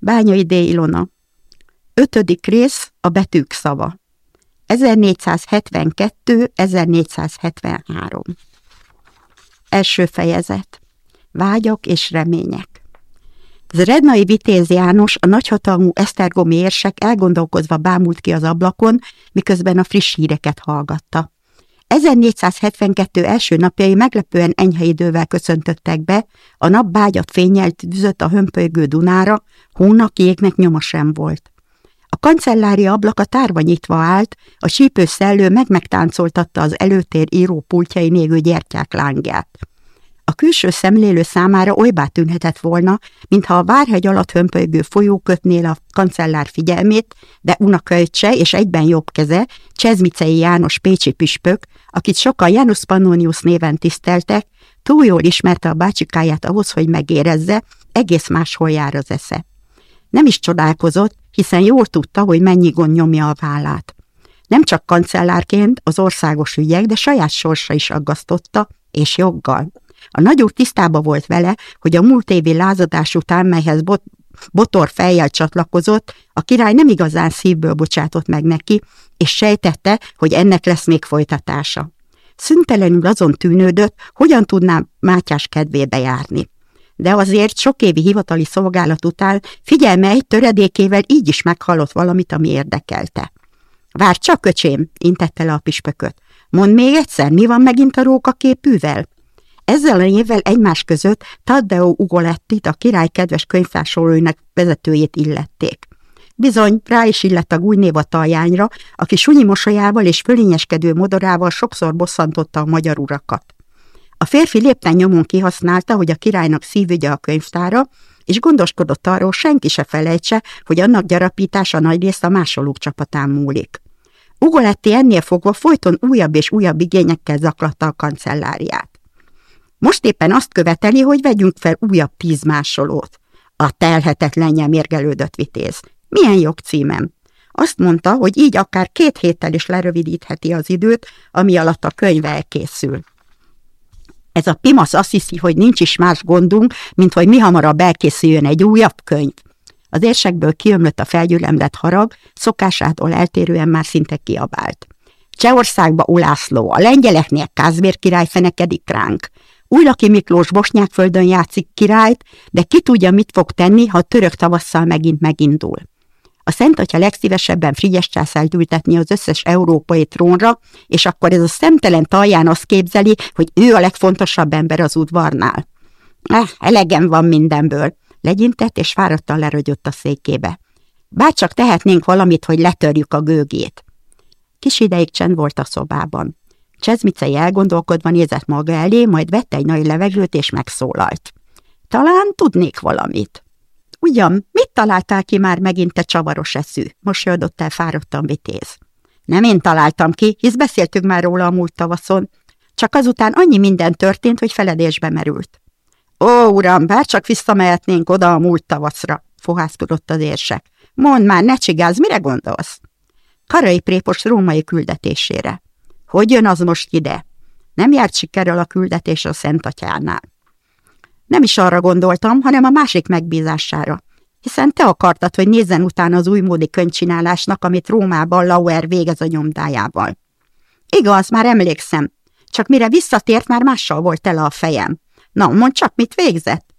Bányai D. Ilona. Ötödik rész a betűk szava. 1472-1473. Első fejezet. Vágyak és remények. Zrednai Vitéz János, a nagyhatalmú esztergomi érsek elgondolkozva bámult ki az ablakon, miközben a friss híreket hallgatta. 1472 első napjai meglepően enyhe idővel köszöntöttek be, a nap bágyat fényelt tűzött a hömpölygő Dunára, hónak jégnek nyoma sem volt. A kancellária ablaka tárva nyitva állt, a sípő szellő meg-megtáncoltatta az előtér író pultjai négő gyertyák lángját. A külső szemlélő számára olybá tűnhetett volna, mintha a várhegy alatt hömpölygő folyó kötnél a kancellár figyelmét, de unakölcse és egyben jobb keze, Csezmicei János pécsi püspök, akit sokan Janus Pannonius néven tiszteltek, túl jól ismerte a bácsikáját ahhoz, hogy megérezze, egész máshol jár az esze. Nem is csodálkozott, hiszen jól tudta, hogy mennyi gond nyomja a vállát. Nem csak kancellárként az országos ügyek, de saját sorsa is aggasztotta, és joggal. A nagyúr tisztába volt vele, hogy a múlt évi lázadás után, melyhez bot, botor fejjel csatlakozott, a király nem igazán szívből bocsátott meg neki, és sejtette, hogy ennek lesz még folytatása. Szüntelenül azon tűnődött, hogyan tudná Mátyás kedvébe járni. De azért sok évi hivatali szolgálat után figyelme egy töredékével így is meghallott valamit, ami érdekelte. Vár csak, öcsém, intette le a pispököt. Mondd még egyszer, mi van megint a rókaképűvel? Ezzel a névvel egymás között Taddeo Ugolettit, a király kedves könyvtársolóinak vezetőjét illették. Bizony, rá is illett a gújnév a taljányra, aki sunyi mosolyával és fölényeskedő modorával sokszor bosszantotta a magyar urakat. A férfi lépten nyomon kihasználta, hogy a királynak szívügye a könyvtára, és gondoskodott arról, senki se felejtse, hogy annak gyarapítása nagyrészt a másolók csapatán múlik. Ugoletti ennél fogva folyton újabb és újabb igényekkel zaklatta a kancelláriát. Most éppen azt követeli, hogy vegyünk fel újabb tíz másolót. A telhetetlenje mérgelődött vitéz. Milyen jogcímem? Azt mondta, hogy így akár két héttel is lerövidítheti az időt, ami alatt a könyv elkészül. Ez a Pimasz azt hiszi, hogy nincs is más gondunk, mint hogy mi hamarabb elkészüljön egy újabb könyv. Az érsekből kiömlött a felgyülemlett harag, szokásától eltérően már szinte kiabált. Csehországba Ulászló, a lengyeleknél Kázmér király fenekedik ránk. Újlaki Miklós Bosnyákföldön játszik királyt, de ki tudja, mit fog tenni, ha a török tavasszal megint megindul. A Szent Atya legszívesebben Frigyes császárt ültetni az összes európai trónra, és akkor ez a szemtelen talján azt képzeli, hogy ő a legfontosabb ember az udvarnál. Eh, elegem van mindenből, legyintett és fáradtan lerögyött a székébe. Bárcsak tehetnénk valamit, hogy letörjük a gőgét. Kis ideig csend volt a szobában. Csezmicei elgondolkodva nézett maga elé, majd vette egy nagy levegőt és megszólalt. Talán tudnék valamit. Ugyan, mit találtál ki már megint te csavaros eszű? Mosolyodott el fáradtan vitéz. Nem én találtam ki, hisz beszéltünk már róla a múlt tavaszon. Csak azután annyi minden történt, hogy feledésbe merült. Ó, uram, bár csak visszamehetnénk oda a múlt tavaszra, fohászkodott az érsek. Mondd már, ne csigáz, mire gondolsz? Karai prépos római küldetésére. Hogy jön az most ide? Nem járt sikerrel a küldetés a Szent Atyánál. Nem is arra gondoltam, hanem a másik megbízására. Hiszen te akartad, hogy nézzen utána az újmódi könyvcsinálásnak, amit Rómában Lauer végez a nyomdájával. Igaz, már emlékszem. Csak mire visszatért, már mással volt tele a fejem. Na, mondd csak, mit végzett?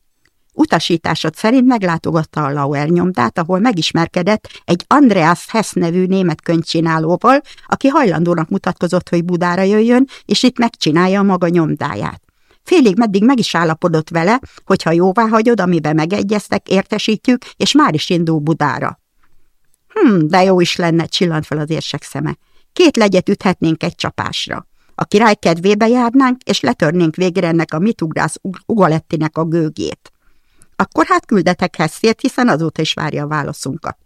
Utasításod szerint meglátogatta a Lauer nyomdát, ahol megismerkedett egy Andreas Hess nevű német könyvcsinálóval, aki hajlandónak mutatkozott, hogy Budára jöjjön, és itt megcsinálja a maga nyomdáját. Félig meddig meg is állapodott vele, hogy ha jóvá hagyod, amiben megegyeztek, értesítjük, és már is indul Budára. Hm, de jó is lenne, csillant fel az érsek szeme. Két legyet üthetnénk egy csapásra. A király kedvébe járnánk, és letörnénk végre ennek a mitugrász ugalettinek a gőgét. Akkor hát küldetek Hesszért, hiszen azóta is várja a válaszunkat.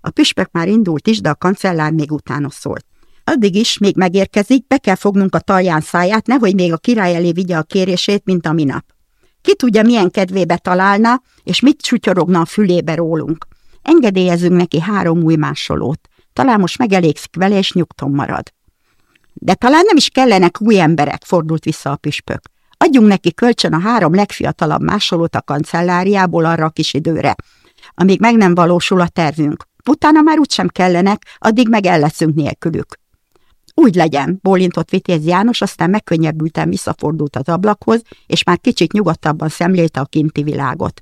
A püspök már indult is, de a kancellár még utána szólt. Addig is, még megérkezik, be kell fognunk a talján száját, nehogy még a király elé vigye a kérését, mint a minap. Ki tudja, milyen kedvébe találna, és mit csutyorogna a fülébe rólunk. Engedélyezünk neki három új másolót. Talán most megelégszik vele, és nyugton marad. De talán nem is kellenek új emberek, fordult vissza a püspök. Adjunk neki kölcsön a három legfiatalabb másolót a kancelláriából arra a kis időre. amíg meg nem valósul a tervünk. Utána már úgysem kellenek, addig meg el leszünk nélkülük. Úgy legyen, bólintott Vitéz János, aztán megkönnyebbülten visszafordult az ablakhoz, és már kicsit nyugodtabban szemlélte a kinti világot.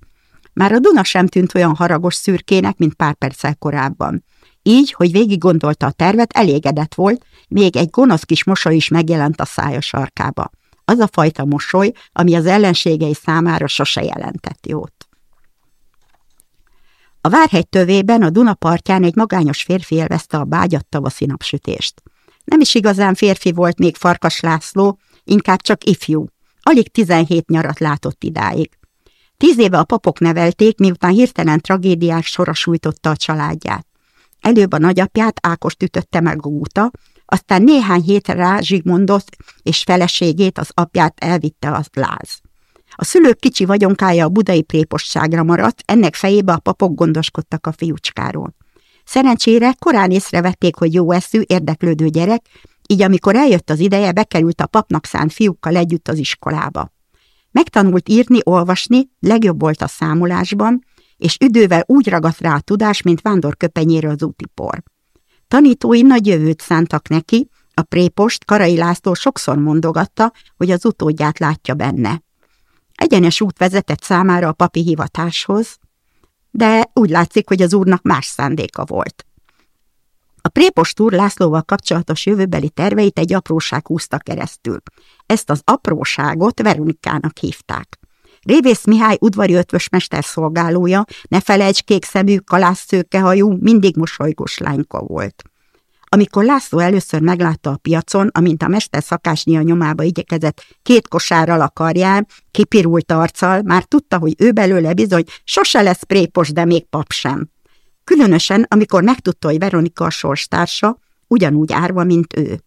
Már a Duna sem tűnt olyan haragos szürkének, mint pár perccel korábban. Így, hogy végig gondolta a tervet, elégedett volt, még egy gonosz kis mosoly is megjelent a szája sarkába. Az a fajta mosoly, ami az ellenségei számára sose jelentett jót. A Várhegy tövében, a Duna partján egy magányos férfi élvezte a bágyat tavaszi napsütést. Nem is igazán férfi volt még Farkas László, inkább csak ifjú. Alig 17 nyarat látott idáig. Tíz éve a papok nevelték, miután hirtelen tragédiák sora sújtotta a családját. Előbb a nagyapját Ákost ütötte meg a úta, aztán néhány hétre rá Zsigmondot és feleségét, az apját elvitte az láz. A szülők kicsi vagyonkája a budai prépostságra maradt, ennek fejébe a papok gondoskodtak a fiúcskáról. Szerencsére korán észrevették, hogy jó eszű, érdeklődő gyerek, így amikor eljött az ideje, bekerült a papnak szánt fiúkkal együtt az iskolába. Megtanult írni, olvasni, legjobb volt a számolásban, és üdővel úgy ragadt rá a tudás, mint vándor köpenyére az útipor. Tanítói nagy jövőt szántak neki, a prépost Karai László sokszor mondogatta, hogy az utódját látja benne. Egyenes út vezetett számára a papi hivatáshoz, de úgy látszik, hogy az úrnak más szándéka volt. A prépost úr Lászlóval kapcsolatos jövőbeli terveit egy apróság húzta keresztül. Ezt az apróságot Veronikának hívták. Révész Mihály udvari ötvösmester szolgálója, ne felejts kékszemű, kalászszőkehajú, mindig mosolygós lányka volt. Amikor László először meglátta a piacon, amint a mester a nyomába igyekezett két kosárral a karján, kipirult arccal, már tudta, hogy ő belőle bizony sose lesz prépos, de még pap sem. Különösen, amikor megtudta, hogy Veronika a sorstársa, ugyanúgy árva, mint ő.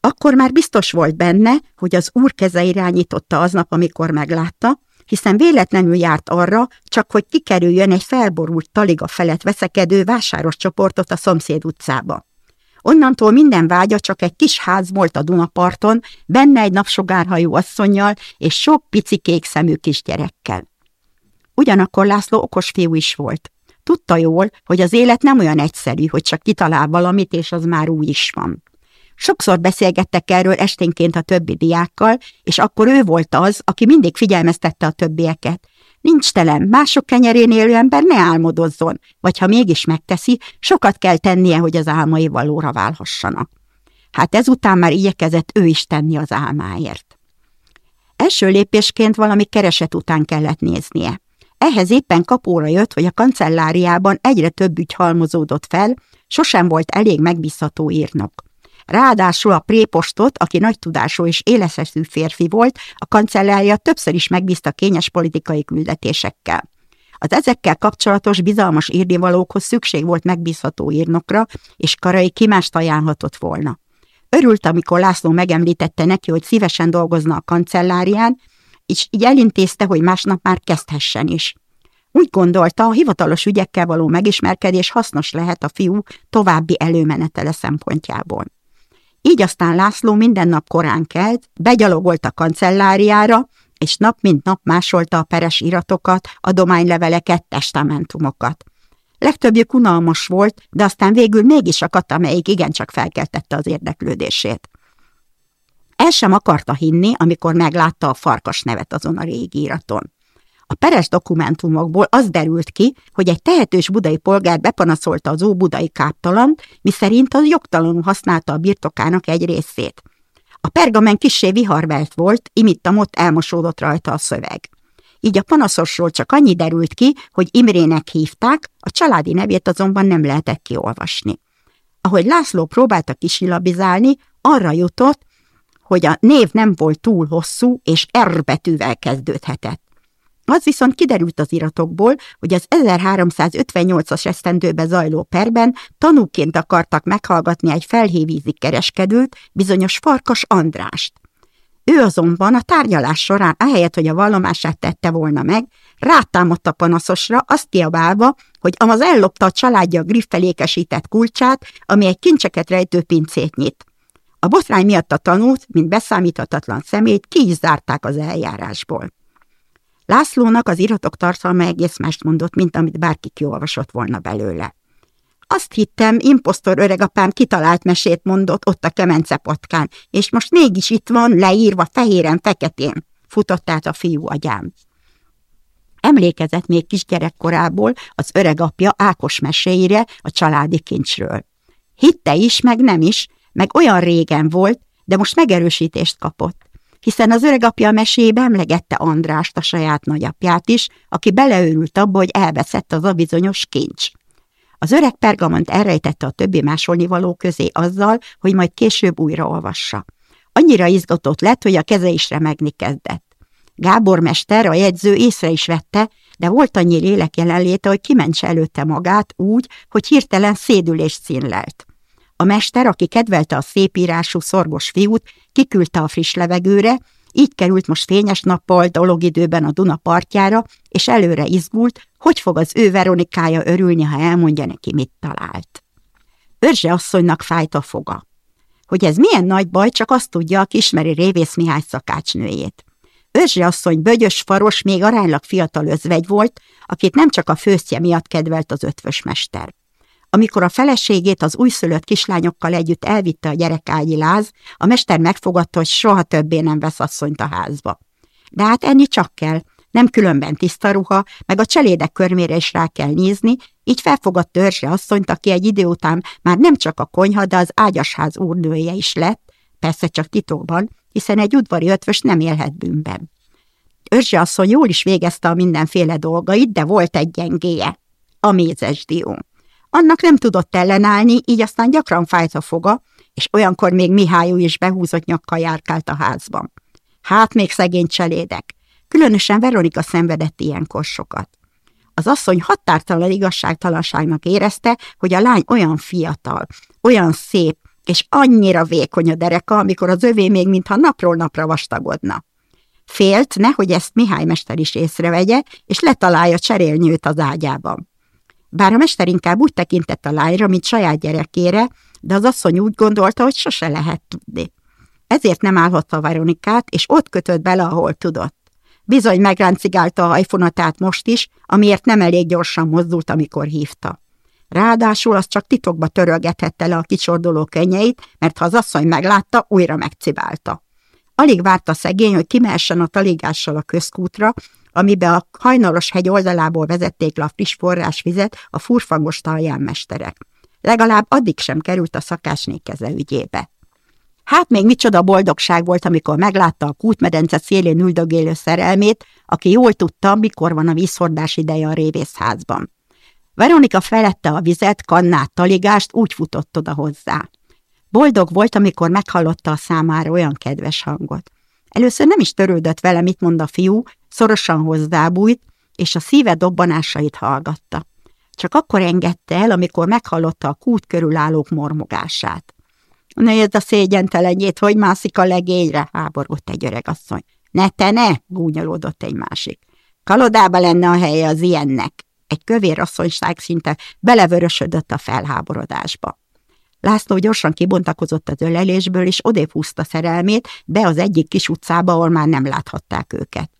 Akkor már biztos volt benne, hogy az úr keze irányította aznap, amikor meglátta, hiszen véletlenül járt arra, csak hogy kikerüljön egy felborult taliga felett veszekedő vásáros csoportot a szomszéd utcába. Onnantól minden vágya csak egy kis ház volt a Dunaparton, benne egy napsugárhajú asszonynal és sok pici kék szemű kisgyerekkel. Ugyanakkor László okos fiú is volt. Tudta jól, hogy az élet nem olyan egyszerű, hogy csak kitalál valamit, és az már úgy is van. Sokszor beszélgettek erről esténként a többi diákkal, és akkor ő volt az, aki mindig figyelmeztette a többieket. Nincs telem, mások kenyerén élő ember ne álmodozzon, vagy ha mégis megteszi, sokat kell tennie, hogy az álmai valóra válhassanak. Hát ezután már igyekezett ő is tenni az álmáért. Első lépésként valami kereset után kellett néznie. Ehhez éppen kapóra jött, hogy a kancelláriában egyre több ügy halmozódott fel, sosem volt elég megbízható írnok. Ráadásul a prépostot, aki nagy tudású és éleszeszű férfi volt, a kancellárja többször is megbízta kényes politikai küldetésekkel. Az ezekkel kapcsolatos bizalmas írnivalókhoz szükség volt megbízható írnokra, és Karai ki mást ajánlhatott volna. Örült, amikor László megemlítette neki, hogy szívesen dolgozna a kancellárián, és így elintézte, hogy másnap már kezdhessen is. Úgy gondolta, a hivatalos ügyekkel való megismerkedés hasznos lehet a fiú további előmenetele szempontjából. Így aztán László minden nap korán kelt, begyalogolt a kancelláriára, és nap mint nap másolta a peres iratokat, adományleveleket, testamentumokat. Legtöbbjük unalmas volt, de aztán végül mégis akadt, amelyik igencsak felkeltette az érdeklődését. El sem akarta hinni, amikor meglátta a farkas nevet azon a régi iraton. A peres dokumentumokból az derült ki, hogy egy tehetős budai polgár bepanaszolta az óbudai káptalan, miszerint az jogtalanul használta a birtokának egy részét. A pergamen kissé viharvelt volt, imittam ott elmosódott rajta a szöveg. Így a panaszosról csak annyi derült ki, hogy Imrének hívták, a családi nevét azonban nem lehetett kiolvasni. Ahogy László próbálta kisilabizálni, arra jutott, hogy a név nem volt túl hosszú, és R betűvel kezdődhetett. Az viszont kiderült az iratokból, hogy az 1358-as esztendőbe zajló perben tanúként akartak meghallgatni egy felhévízi kereskedőt, bizonyos Farkas Andrást. Ő azonban a tárgyalás során, ahelyett, hogy a vallomását tette volna meg, rátámadt a panaszosra, azt kiabálva, hogy amaz ellopta a családja griffelékesített kulcsát, ami egy kincseket rejtő pincét nyit. A botrány miatt a tanút, mint beszámíthatatlan szemét, ki is zárták az eljárásból. Lászlónak az iratok tartalma egész mást mondott, mint amit bárki kiolvasott volna belőle. Azt hittem, imposztor öregapám kitalált mesét mondott ott a kemence patkán, és most mégis itt van, leírva fehéren-feketén, futott át a fiú agyám. Emlékezett még kisgyerekkorából az öregapja Ákos meséire a családi kincsről. Hitte is, meg nem is, meg olyan régen volt, de most megerősítést kapott, hiszen az öregapja mesébe emlegette Andrást, a saját nagyapját is, aki beleőrült abba, hogy elveszett az a bizonyos kincs. Az öreg pergamont elrejtette a többi másolnivaló közé azzal, hogy majd később újraolvassa. Annyira izgatott lett, hogy a keze is remegni kezdett. Gábor mester, a jegyző észre is vette, de volt annyi lélek jelenléte, hogy kimentse előtte magát úgy, hogy hirtelen szédülés színlelt. A mester, aki kedvelte a szépírású szorgos fiút, kiküldte a friss levegőre, így került most fényes nappal dologidőben a Duna partjára, és előre izgult, hogy fog az ő Veronikája örülni, ha elmondja neki, mit talált. Örzse asszonynak fájt a foga. Hogy ez milyen nagy baj, csak azt tudja, aki ismeri Révész Mihály szakácsnőjét. Örzse asszony bögyös, faros, még aránylag fiatal özvegy volt, akit nem csak a főztje miatt kedvelt az ötvös mester. Amikor a feleségét az újszülött kislányokkal együtt elvitte a gyerekágyi láz, a mester megfogadta, hogy soha többé nem vesz asszonyt a házba. De hát enni csak kell, nem különben tiszta ruha, meg a cselédek körmére is rá kell nézni, így felfogadt törzse asszonyt, aki egy idő után már nem csak a konyha, de az ágyasház úrnője is lett, persze csak titokban, hiszen egy udvari ötvös nem élhet bűnben. Örzse asszony jól is végezte a mindenféle dolgait, de volt egy gyengéje, a mézes dió. Annak nem tudott ellenállni, így aztán gyakran fájt a foga, és olyankor még Mihályú is behúzott nyakkal járkált a házban. Hát még szegény cselédek. Különösen Veronika szenvedett ilyenkor sokat. Az asszony határtalan igazságtalanságnak érezte, hogy a lány olyan fiatal, olyan szép, és annyira vékony a dereka, amikor az övé még mintha napról napra vastagodna. Félt, nehogy ezt Mihály mester is észrevegye, és letalálja cserélnyőt az ágyában. Bár a mester inkább úgy tekintett a lányra, mint saját gyerekére, de az asszony úgy gondolta, hogy sose lehet tudni. Ezért nem állhatta Veronikát, és ott kötött bele, ahol tudott. Bizony megráncigálta a hajfonatát most is, amiért nem elég gyorsan mozdult, amikor hívta. Ráadásul az csak titokba törölgethette le a kicsordoló könnyeit, mert ha az asszony meglátta, újra megcibálta. Alig várta szegény, hogy kimehessen a taligással a közkútra, amibe a hajnalos hegy oldalából vezették le a friss forrásvizet a furfangos mesterek. Legalább addig sem került a szakásné keze ügyébe. Hát még micsoda boldogság volt, amikor meglátta a kútmedence szélén üldögélő szerelmét, aki jól tudta, mikor van a vízhordás ideje a révészházban. Veronika felette a vizet, kannát, taligást, úgy futott oda hozzá. Boldog volt, amikor meghallotta a számára olyan kedves hangot. Először nem is törődött vele, mit mond a fiú, szorosan hozzábújt, és a szíve dobbanásait hallgatta. Csak akkor engedte el, amikor meghallotta a kút körül állók mormogását. Nézd a szégyentelenjét, hogy mászik a legényre, háborgott egy öregasszony. Ne te ne, gúnyolódott egy másik. Kalodába lenne a helye az ilyennek. Egy kövér asszonyság szinte belevörösödött a felháborodásba. László gyorsan kibontakozott az ölelésből, és odébb húzta szerelmét be az egyik kis utcába, ahol már nem láthatták őket.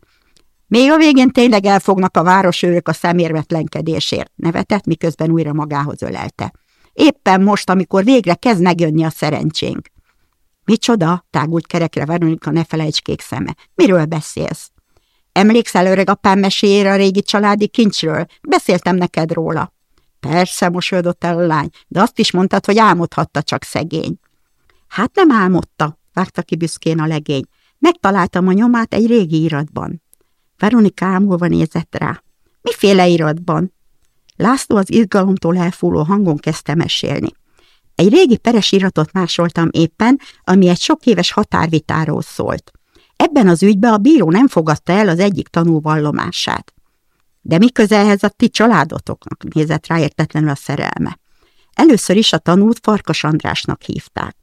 Még a végén tényleg elfognak a városőrök a szemérvetlenkedésért, nevetett, miközben újra magához ölelte. Éppen most, amikor végre kezd megjönni a szerencsénk. Micsoda? tágult kerekre Veronika ne felejts kék szeme. Miről beszélsz? Emlékszel öreg apám meséjére a régi családi kincsről? Beszéltem neked róla. Persze, mosolyodott el a lány, de azt is mondtad, hogy álmodhatta csak szegény. Hát nem álmodta, vágta ki büszkén a legény. Megtaláltam a nyomát egy régi iratban. Veronika ámulva nézett rá. Miféle iratban? László az izgalomtól elfúló hangon kezdte mesélni. Egy régi peres iratot másoltam éppen, ami egy sok éves határvitáról szólt. Ebben az ügyben a bíró nem fogadta el az egyik tanú vallomását. De mi közelhez a ti családotoknak, nézett rá értetlenül a szerelme. Először is a tanút Farkas Andrásnak hívták.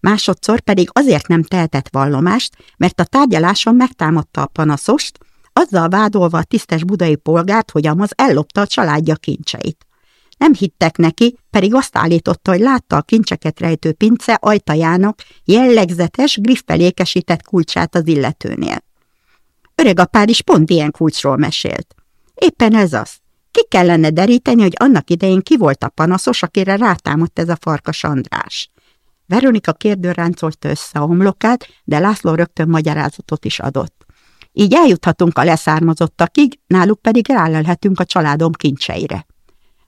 Másodszor pedig azért nem tehetett vallomást, mert a tárgyaláson megtámadta a panaszost, azzal vádolva a tisztes budai polgárt, hogy Amaz ellopta a családja kincseit. Nem hittek neki, pedig azt állította, hogy látta a kincseket rejtő pince ajtajának jellegzetes, griffelékesített kulcsát az illetőnél. Öregapád is pont ilyen kulcsról mesélt. Éppen ez az. Ki kellene deríteni, hogy annak idején ki volt a panaszos, akire rátámadt ez a farkas András. Veronika kérdőn ráncolta össze a homlokát, de László rögtön magyarázatot is adott. Így eljuthatunk a leszármazottakig, náluk pedig rálelhetünk a családom kincseire.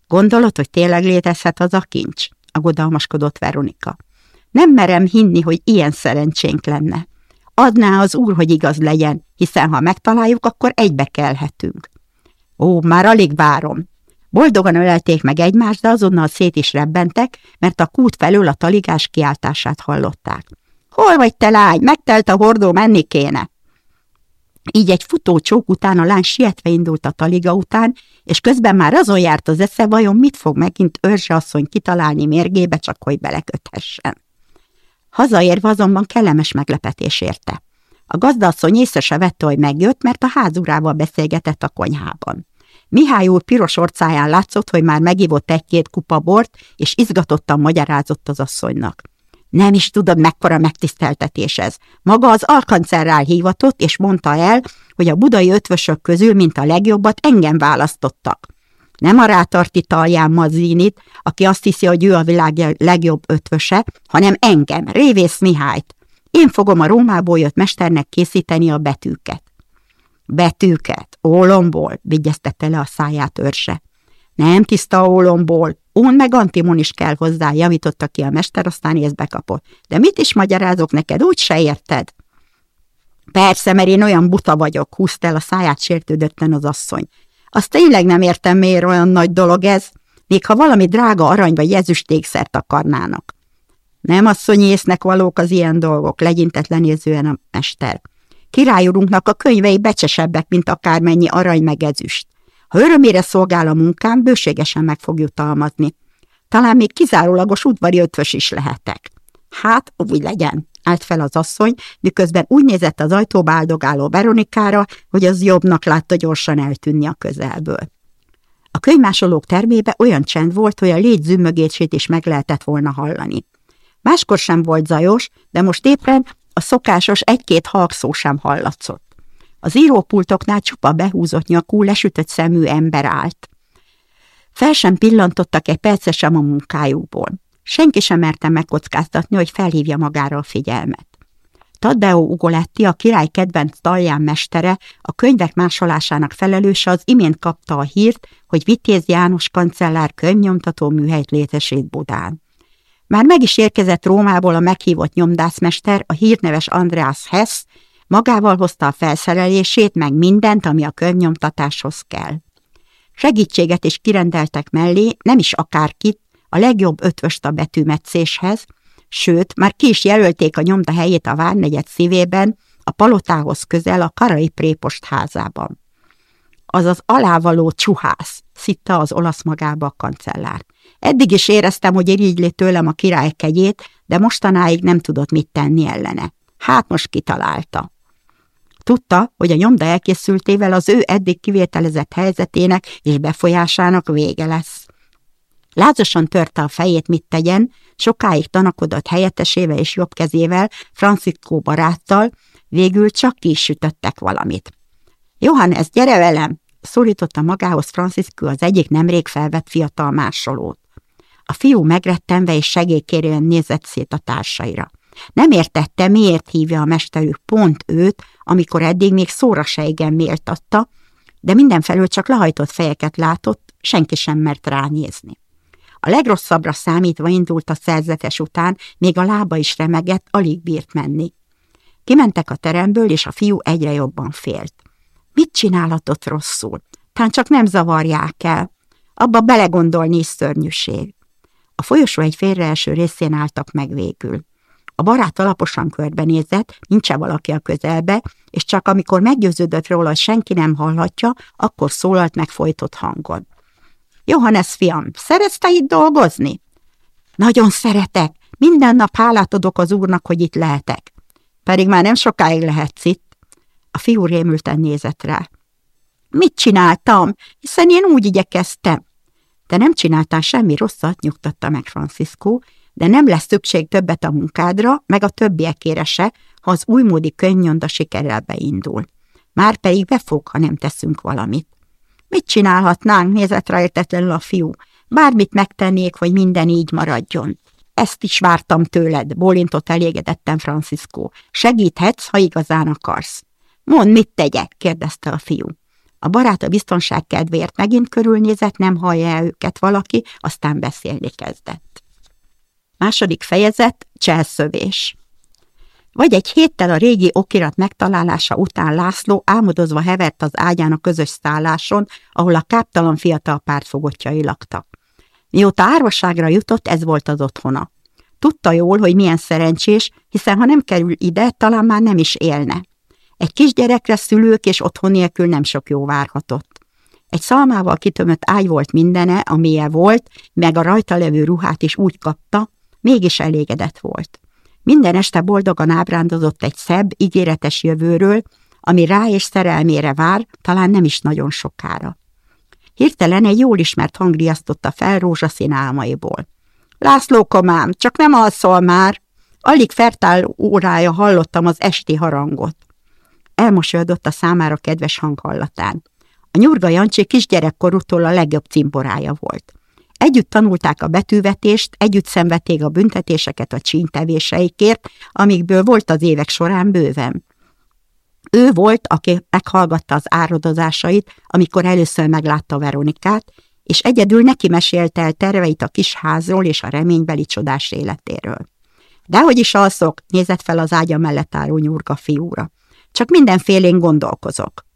Gondolod, hogy tényleg létezhet az a kincs? aggodalmaskodott Veronika. Nem merem hinni, hogy ilyen szerencsénk lenne. Adná az úr, hogy igaz legyen, hiszen ha megtaláljuk, akkor egybe kelhetünk. Ó, már alig várom. Boldogan ölelték meg egymást, de azonnal szét is rebbentek, mert a kút felől a taligás kiáltását hallották. Hol vagy te lány? Megtelt a hordó, menni kéne. Így egy futó csók után a lány sietve indult a taliga után, és közben már azon járt az esze, vajon mit fog megint őrzse asszony kitalálni mérgébe, csak hogy beleköthessen. Hazaérve azonban kellemes meglepetés érte. A gazdaasszony észre se vette, hogy megjött, mert a házurával beszélgetett a konyhában. Mihály úr piros orcáján látszott, hogy már megivott egy-két kupa bort, és izgatottan magyarázott az asszonynak. Nem is tudod, mekkora megtiszteltetés ez. Maga az alkancerrál hívatott, és mondta el, hogy a budai ötvösök közül, mint a legjobbat, engem választottak. Nem a rátarti talján Mazinit, aki azt hiszi, hogy ő a világ legjobb ötvöse, hanem engem, Révész Mihályt. Én fogom a Rómából jött mesternek készíteni a betűket. Betűket, ólomból, vigyeztette le a száját őrse. Nem tiszta ólomból, ón meg antimon is kell hozzá, javította ki a mester, aztán észbe kapott. De mit is magyarázok neked, úgy se érted? Persze, mert én olyan buta vagyok, húzta el a száját sértődötten az asszony. Azt tényleg nem értem, miért olyan nagy dolog ez, még ha valami drága arany vagy ezüstékszert akarnának. Nem asszonyésznek valók az ilyen dolgok, legyintetlenézően a mester. Királyurunknak a könyvei becsesebbek, mint akármennyi arany meg ezüst. Ha örömére szolgál a munkám, bőségesen meg fog jutalmazni. Talán még kizárólagos udvari ötvös is lehetek. Hát, úgy legyen, állt fel az asszony, miközben úgy nézett az ajtóba áldogáló Veronikára, hogy az jobbnak látta gyorsan eltűnni a közelből. A könyvmásolók termébe olyan csend volt, hogy a légy zümmögését is meg lehetett volna hallani. Máskor sem volt zajos, de most éppen a szokásos egy-két halkszó sem hallatszott. Az írópultoknál csupa behúzott nyakú, lesütött szemű ember állt. Fel sem pillantottak egy percet sem a munkájukból. Senki sem merte megkockáztatni, hogy felhívja magára a figyelmet. Taddeo Ugoletti, a király kedvenc talján mestere, a könyvek másolásának felelőse az imént kapta a hírt, hogy Vitéz János kancellár könyvnyomtató műhelyt létesít Budán. Már meg is érkezett Rómából a meghívott nyomdászmester, a hírneves Andreas Hess, magával hozta a felszerelését, meg mindent, ami a könyvnyomtatáshoz kell. Segítséget is kirendeltek mellé, nem is akárkit, a legjobb ötvöst a betűmetszéshez, sőt, már ki is jelölték a nyomda helyét a Várnegyed szívében, a palotához közel a Karai Prépost házában. Az az alávaló csuhász, szitta az olasz magába a kancellár. Eddig is éreztem, hogy irigyli tőlem a király kegyét, de mostanáig nem tudott mit tenni ellene. Hát most kitalálta. Tudta, hogy a nyomda elkészültével az ő eddig kivételezett helyzetének és befolyásának vége lesz. Lázasan törte a fejét, mit tegyen, sokáig tanakodott helyettesével és jobb kezével, Francisco baráttal, végül csak ki is sütöttek valamit. Johannes, gyere velem! Szólította magához Francisco az egyik nemrég felvett fiatal másolót. A fiú megrettenve és segélykérően nézett szét a társaira. Nem értette, miért hívja a mesterük pont őt, amikor eddig még szóra se igen méltatta, de mindenfelől csak lehajtott fejeket látott, senki sem mert ránézni. A legrosszabbra számítva indult a szerzetes után, még a lába is remegett, alig bírt menni. Kimentek a teremből, és a fiú egyre jobban félt. Mit csinálhatott rosszul? Tán csak nem zavarják el. Abba belegondolni is szörnyűség. A folyosó egy félreeső részén álltak meg végül. A barát alaposan körbenézett, nincs -e valaki a közelbe, és csak amikor meggyőződött róla, hogy senki nem hallhatja, akkor szólalt meg folytott hangon. Johannes fiam, szeretsz itt dolgozni? Nagyon szeretek, minden nap hálát adok az úrnak, hogy itt lehetek. Pedig már nem sokáig lehetsz itt. A fiú rémülten nézett rá. Mit csináltam? Hiszen én úgy igyekeztem. Te nem csináltál semmi rosszat, nyugtatta meg Francisco, de nem lesz szükség többet a munkádra, meg a többiekére se, ha az újmódi könyvnyonda sikerrel beindul. Már pedig befog, ha nem teszünk valamit. Mit csinálhatnánk, nézett rá értetlenül a fiú. Bármit megtennék, hogy minden így maradjon. Ezt is vártam tőled, bólintott elégedetten Francisco. Segíthetsz, ha igazán akarsz. Mond, mit tegyek? kérdezte a fiú. A barát a biztonság kedvéért megint körülnézett, nem hallja -e őket valaki, aztán beszélni kezdett. Második fejezet, cselszövés. Vagy egy héttel a régi okirat megtalálása után László álmodozva hevert az ágyán a közös szálláson, ahol a káptalan fiatal pártfogottjai laktak. Mióta árvaságra jutott, ez volt az otthona. Tudta jól, hogy milyen szerencsés, hiszen ha nem kerül ide, talán már nem is élne. Egy kisgyerekre szülők és otthon nélkül nem sok jó várhatott. Egy szalmával kitömött ágy volt mindene, amilyen volt, meg a rajta levő ruhát is úgy kapta, mégis elégedett volt. Minden este boldogan ábrándozott egy szebb, ígéretes jövőről, ami rá és szerelmére vár, talán nem is nagyon sokára. Hirtelen egy jól ismert hang riasztotta fel rózsaszín álmaiból. László komám, csak nem alszol már! Alig fertál órája hallottam az esti harangot. Elmosolyodott a számára kedves hang hallatán. A nyurga Jancsi kisgyerekkorútól a legjobb cimborája volt. Együtt tanulták a betűvetést, együtt szenvedték a büntetéseket a csíntevéseikért, amikből volt az évek során bőven. Ő volt, aki meghallgatta az áradozásait, amikor először meglátta Veronikát, és egyedül neki mesélte el terveit a kis házról és a reménybeli csodás életéről. Dehogy is alszok, nézett fel az ágya mellett álló nyurga fiúra. Csak mindenfélén gondolkozok.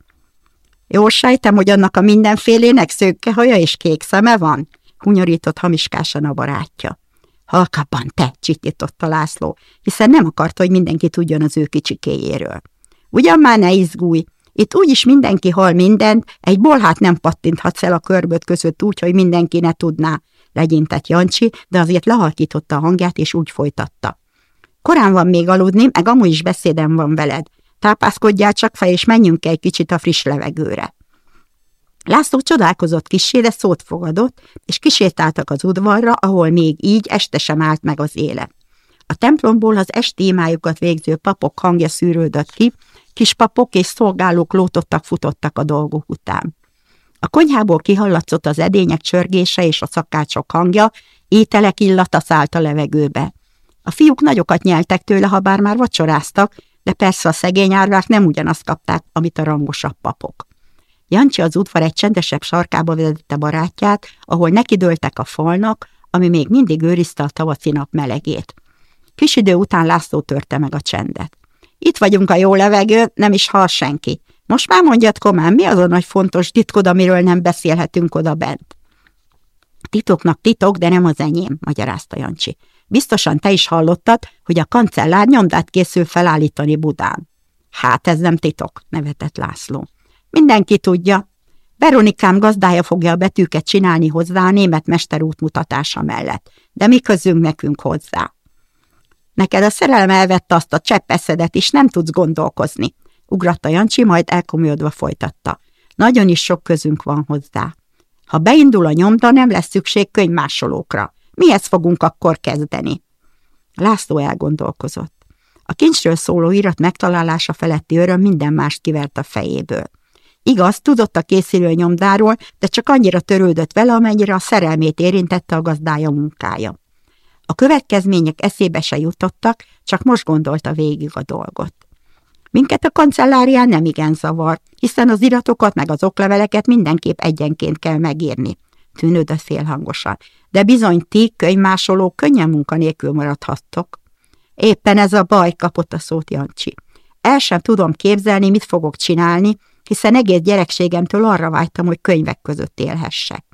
Jól sejtem, hogy annak a mindenfélének szőke haja és kék szeme van? hunyorított hamiskásan a barátja. Halkabban te, csitította László, hiszen nem akarta, hogy mindenki tudjon az ő kicsikéjéről. Ugyan már ne izgulj, itt úgyis mindenki hal mindent, egy bolhát nem pattinthatsz el a körböt között úgy, hogy mindenki ne tudná, legyintett Jancsi, de azért lehalkította a hangját, és úgy folytatta. Korán van még aludni, meg amúgy is beszédem van veled. Tápászkodjál csak fel, és menjünk egy kicsit a friss levegőre. László csodálkozott kisé, de szót fogadott, és kisétáltak az udvarra, ahol még így este sem állt meg az élet. A templomból az esti végző papok hangja szűrődött ki, kis papok és szolgálók lótottak, futottak a dolgok után. A konyhából kihallatszott az edények csörgése és a szakácsok hangja, ételek illata szállt a levegőbe. A fiúk nagyokat nyeltek tőle, ha bár már vacsoráztak, de persze a szegény árvák nem ugyanazt kapták, amit a rangosabb papok. Jancsi az udvar egy csendesebb sarkába vezette barátját, ahol nekidőltek a falnak, ami még mindig őrizte a tavaszi nap melegét. Kis idő után László törte meg a csendet. Itt vagyunk a jó levegő, nem is hall senki. Most már mondjad, komán, mi az a nagy fontos titkod, amiről nem beszélhetünk oda bent? Titoknak titok, de nem az enyém, magyarázta Jancsi. Biztosan te is hallottad, hogy a kancellár nyomdát készül felállítani Budán. Hát ez nem titok, nevetett László. Mindenki tudja. Veronikám gazdája fogja a betűket csinálni hozzá a német mester útmutatása mellett. De mi közünk nekünk hozzá? Neked a szerelem elvette azt a cseppeszedet is, nem tudsz gondolkozni. Ugratta Jancsi, majd elkomolyodva folytatta. Nagyon is sok közünk van hozzá. Ha beindul a nyomda, nem lesz szükség könyvmásolókra. Mihez fogunk akkor kezdeni? László elgondolkozott. A kincsről szóló irat megtalálása feletti öröm minden mást kivert a fejéből. Igaz, tudott a készülő nyomdáról, de csak annyira törődött vele, amennyire a szerelmét érintette a gazdája munkája. A következmények eszébe se jutottak, csak most gondolta végig a dolgot. Minket a kancellárián nem igen zavar, hiszen az iratokat meg az okleveleket mindenképp egyenként kell megírni. Tűnődött félhangosan. De bizony ti, könyvmásolók, könnyen munkanélkül maradhattok. Éppen ez a baj, kapott a szót Jancsi. El sem tudom képzelni, mit fogok csinálni, hiszen egész gyerekségemtől arra vágytam, hogy könyvek között élhessek.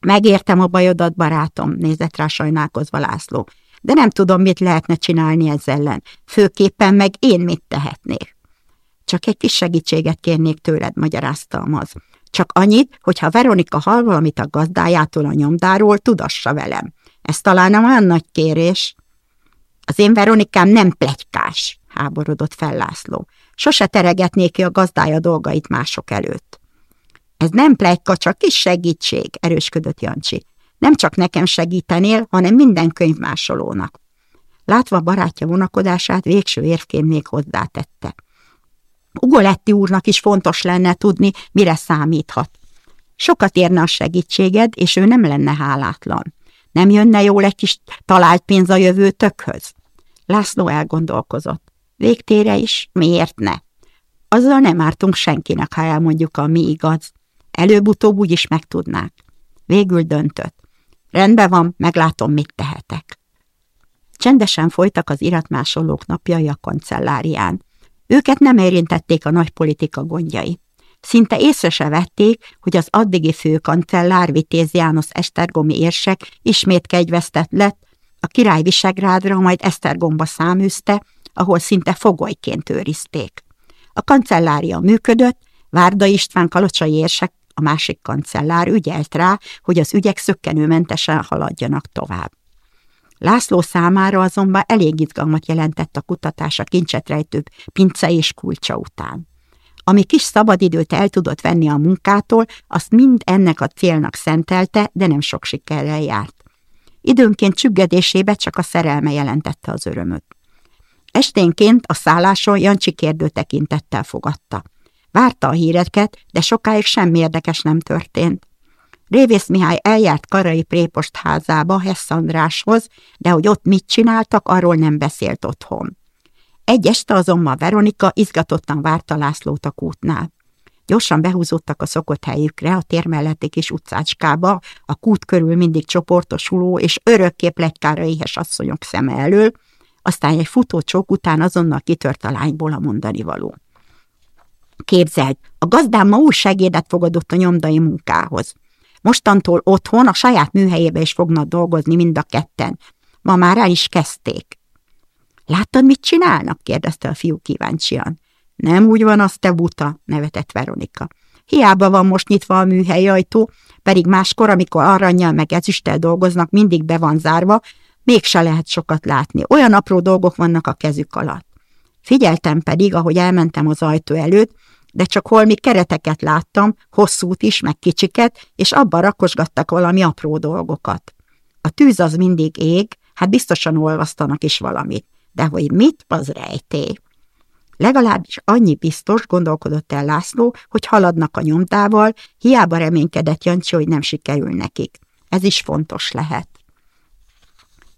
Megértem a bajodat, barátom, nézett rá sajnálkozva László, de nem tudom, mit lehetne csinálni ezzel ellen. Főképpen meg én mit tehetnék. Csak egy kis segítséget kérnék tőled, magyarázta az. Csak annyit, hogyha Veronika hall valamit a gazdájától a nyomdáról, tudassa velem. Ez talán nem olyan nagy kérés. Az én Veronikám nem plegykás, háborodott fel László. Sose teregetnék ki a gazdája dolgait mások előtt. Ez nem plegyka, csak kis segítség, erősködött Jancsi. Nem csak nekem segítenél, hanem minden könyvmásolónak. Látva barátja vonakodását, végső érvként még hozzátette. Ugoletti úrnak is fontos lenne tudni, mire számíthat. Sokat érne a segítséged, és ő nem lenne hálátlan. Nem jönne jól egy kis talált pénz a jövő tökhöz? László elgondolkozott. Végtére is, miért ne? Azzal nem ártunk senkinek, ha elmondjuk, a mi igaz. Előbb-utóbb úgy is megtudnák. Végül döntött. Rendben van, meglátom, mit tehetek. Csendesen folytak az iratmásolók napjai a kancellárián. Őket nem érintették a nagy politika gondjai. Szinte észre se vették, hogy az addigi főkancellár Vitéz János Esztergomi érsek ismét kegyvesztett lett, a király Visegrádra, majd Esztergomba száműzte, ahol szinte fogolyként őrizték. A kancellária működött, Várda István kalocsai érsek, a másik kancellár ügyelt rá, hogy az ügyek szökkenőmentesen haladjanak tovább. László számára azonban elég izgalmat jelentett a kutatás a kincset rejtő pince és kulcsa után. Ami kis szabadidőt el tudott venni a munkától, azt mind ennek a célnak szentelte, de nem sok sikerrel járt. Időnként csüggedésébe csak a szerelme jelentette az örömöt. Esténként a szálláson Jancsi kérdő tekintettel fogadta. Várta a híreket, de sokáig semmi érdekes nem történt. Révész Mihály eljárt Karai Prépost házába Hess Andráshoz, de hogy ott mit csináltak, arról nem beszélt otthon. Egy este azonban Veronika izgatottan várta Lászlót a kútnál. Gyorsan behúzódtak a szokott helyükre, a tér melletti kis utcácskába, a kút körül mindig csoportosuló és örökké plegykára éhes asszonyok szeme elől, aztán egy futó csók után azonnal kitört a lányból a mondani való. Képzeld, a gazdám ma új segédet fogadott a nyomdai munkához. Mostantól otthon a saját műhelyébe is fognak dolgozni mind a ketten. Ma már el is kezdték. Láttad, mit csinálnak? kérdezte a fiú kíváncsian. Nem úgy van az, te buta, nevetett Veronika. Hiába van most nyitva a műhely ajtó, pedig máskor, amikor aranyjal meg ezüsttel dolgoznak, mindig be van zárva, mégse lehet sokat látni. Olyan apró dolgok vannak a kezük alatt. Figyeltem pedig, ahogy elmentem az ajtó előtt, de csak holmi kereteket láttam, hosszút is, meg kicsiket, és abba rakosgattak valami apró dolgokat. A tűz az mindig ég, hát biztosan olvasztanak is valamit, de hogy mit, az rejtély. Legalábbis annyi biztos, gondolkodott el László, hogy haladnak a nyomtával, hiába reménykedett Jancsi, hogy nem sikerül nekik. Ez is fontos lehet.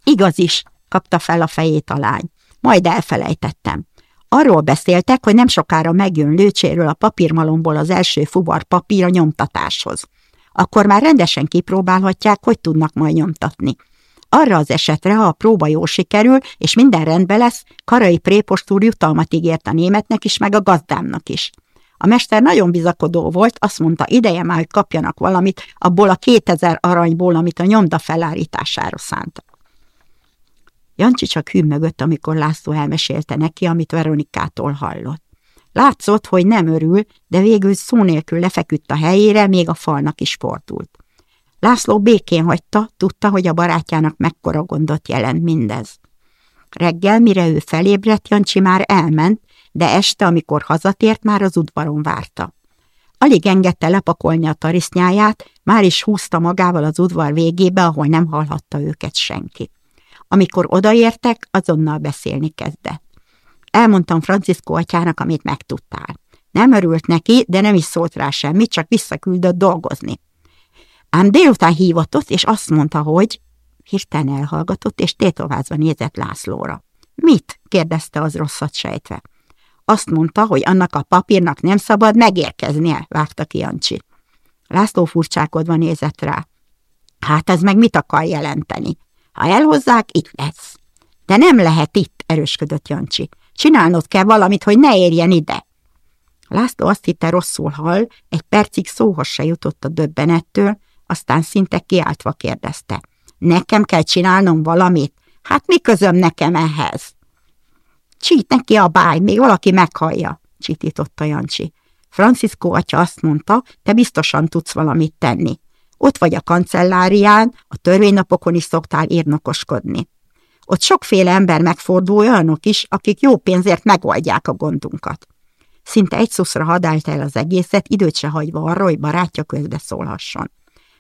Igaz is, kapta fel a fejét a lány. Majd elfelejtettem. Arról beszéltek, hogy nem sokára megjön Lőcséről a papírmalomból az első fuvar papír a nyomtatáshoz. Akkor már rendesen kipróbálhatják, hogy tudnak majd nyomtatni. Arra az esetre, ha a próba jól sikerül, és minden rendben lesz, Karai Prépost úr jutalmat ígért a németnek is, meg a gazdámnak is. A mester nagyon bizakodó volt, azt mondta, ideje már, hogy kapjanak valamit abból a 2000 aranyból, amit a nyomda felállítására szántak. Jancsi csak hümmögött, amikor László elmesélte neki, amit Veronikától hallott. Látszott, hogy nem örül, de végül szó nélkül lefeküdt a helyére, még a falnak is fordult. László békén hagyta, tudta, hogy a barátjának mekkora gondot jelent mindez. Reggel, mire ő felébredt, Jancsi már elment, de este, amikor hazatért, már az udvaron várta. Alig engedte lepakolni a tarisznyáját, már is húzta magával az udvar végébe, ahol nem hallhatta őket senki. Amikor odaértek, azonnal beszélni kezdett. Elmondtam Franciszkó atyának, amit megtudtál. Nem örült neki, de nem is szólt rá semmit, csak visszaküldött dolgozni. Ám délután hívatott, és azt mondta, hogy... Hirtelen elhallgatott, és tétovázva nézett Lászlóra. Mit? kérdezte az rosszat sejtve. Azt mondta, hogy annak a papírnak nem szabad megérkeznie, vágta ki Jancsi. László furcsákodva nézett rá. Hát ez meg mit akar jelenteni? Ha elhozzák, itt lesz. De nem lehet itt, erősködött Jancsi. Csinálnod kell valamit, hogy ne érjen ide. László azt hitte rosszul hall, egy percig szóhoz se jutott a döbbenettől, aztán szinte kiáltva kérdezte. Nekem kell csinálnom valamit? Hát mi közöm nekem ehhez? Csít neki a báj, még valaki meghallja, csitította Jancsi. Franciszkó atya azt mondta, te biztosan tudsz valamit tenni. Ott vagy a kancellárián, a törvénynapokon is szoktál írnokoskodni. Ott sokféle ember megfordul olyanok is, akik jó pénzért megoldják a gondunkat. Szinte egy szuszra hadált el az egészet, időt se hagyva arra, hogy barátja közbe szólhasson.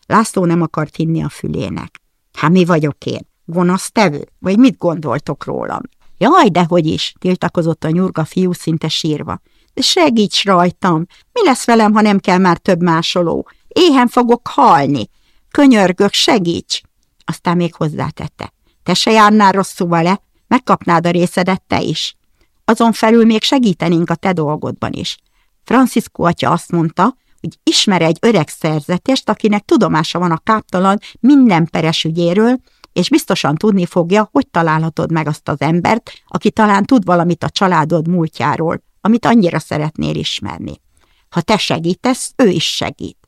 László nem akart hinni a fülének. Hát mi vagyok én? Gonosz tevő? Vagy mit gondoltok rólam? Jaj, dehogy is, tiltakozott a nyurga fiú szinte sírva. Segíts rajtam! Mi lesz velem, ha nem kell már több másoló? Éhen fogok halni. Könyörgök, segíts! Aztán még hozzátette. Te se járnál rosszul vele, megkapnád a részedet te is. Azon felül még segítenénk a te dolgodban is. Francisco atya azt mondta, hogy ismer egy öreg szerzetest, akinek tudomása van a káptalan minden peres ügyéről, és biztosan tudni fogja, hogy találhatod meg azt az embert, aki talán tud valamit a családod múltjáról, amit annyira szeretnél ismerni. Ha te segítesz, ő is segít.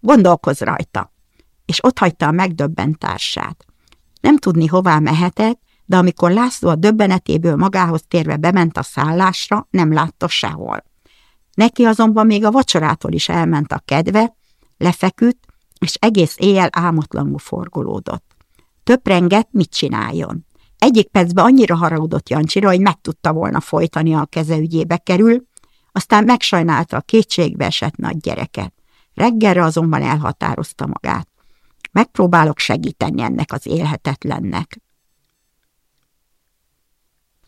Gondolkozz rajta. És ott hagyta a megdöbbent társát. Nem tudni, hová mehetek, de amikor László a döbbenetéből magához térve bement a szállásra, nem látta sehol. Neki azonban még a vacsorától is elment a kedve, lefeküdt, és egész éjjel álmatlanul forgolódott. Töprengett, mit csináljon. Egyik percben annyira haragudott Jancsira, hogy meg tudta volna folytani a keze ügyébe kerül, aztán megsajnálta a kétségbe esett nagy gyereket. Reggelre azonban elhatározta magát. Megpróbálok segíteni ennek az élhetetlennek.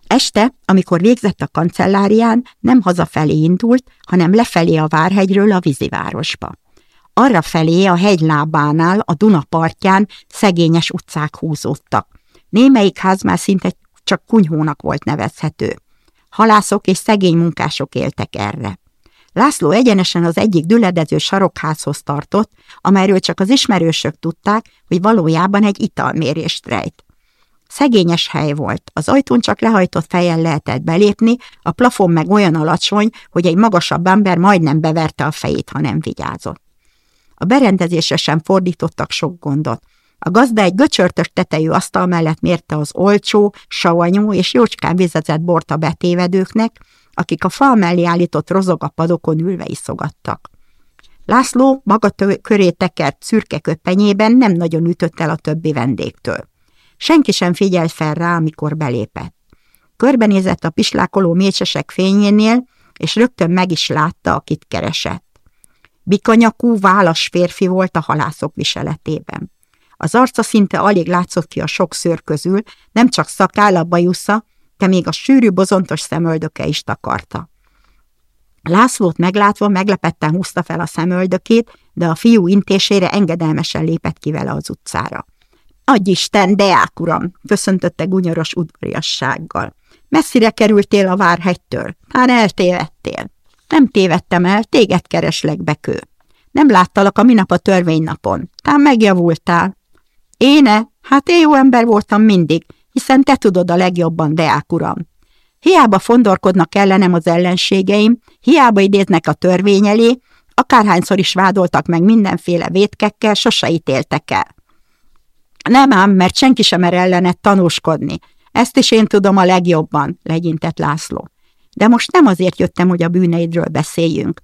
Este, amikor végzett a kancellárián, nem hazafelé indult, hanem lefelé a Várhegyről a vízivárosba. Arra felé a hegy lábánál, a Duna partján szegényes utcák húzódtak. Némelyik ház már szinte csak kunyhónak volt nevezhető. Halászok és szegény munkások éltek erre. László egyenesen az egyik düledező sarokházhoz tartott, amelyről csak az ismerősök tudták, hogy valójában egy italmérést rejt. Szegényes hely volt, az ajtón csak lehajtott fejjel lehetett belépni, a plafon meg olyan alacsony, hogy egy magasabb ember majdnem beverte a fejét, ha nem vigyázott. A berendezésre sem fordítottak sok gondot. A gazda egy göcsörtös tetejű asztal mellett mérte az olcsó, savanyú és jócskán vizezett bort a betévedőknek, akik a fal mellé állított rozogapadokon ülve iszogattak. László maga köré tekert szürke köpenyében nem nagyon ütött el a többi vendégtől. Senki sem figyelt fel rá, amikor belépett. Körbenézett a pislákoló mécsesek fényénél, és rögtön meg is látta, akit keresett. Bikanyakú, válas férfi volt a halászok viseletében. Az arca szinte alig látszott ki a sok szőr közül, nem csak szakáll a bajusza, de még a sűrű bozontos szemöldöke is takarta. Lászlót meglátva meglepetten húzta fel a szemöldökét, de a fiú intésére engedelmesen lépett ki vele az utcára. Adj Isten, deák uram, köszöntötte gunyoros udvariassággal. Messzire kerültél a várhegytől, már eltévedtél. Nem tévedtem el, téged kereslek bekő. Nem láttalak a minap a törvénynapon, tám megjavultál. Éne? Hát én jó ember voltam mindig, hiszen te tudod a legjobban, deák uram. Hiába fondorkodnak ellenem az ellenségeim, hiába idéznek a törvény elé, akárhányszor is vádoltak meg mindenféle vétkekkel, sose ítéltek el. Nem ám, mert senki sem mer ellenet tanúskodni. Ezt is én tudom a legjobban, legyintett László. De most nem azért jöttem, hogy a bűneidről beszéljünk.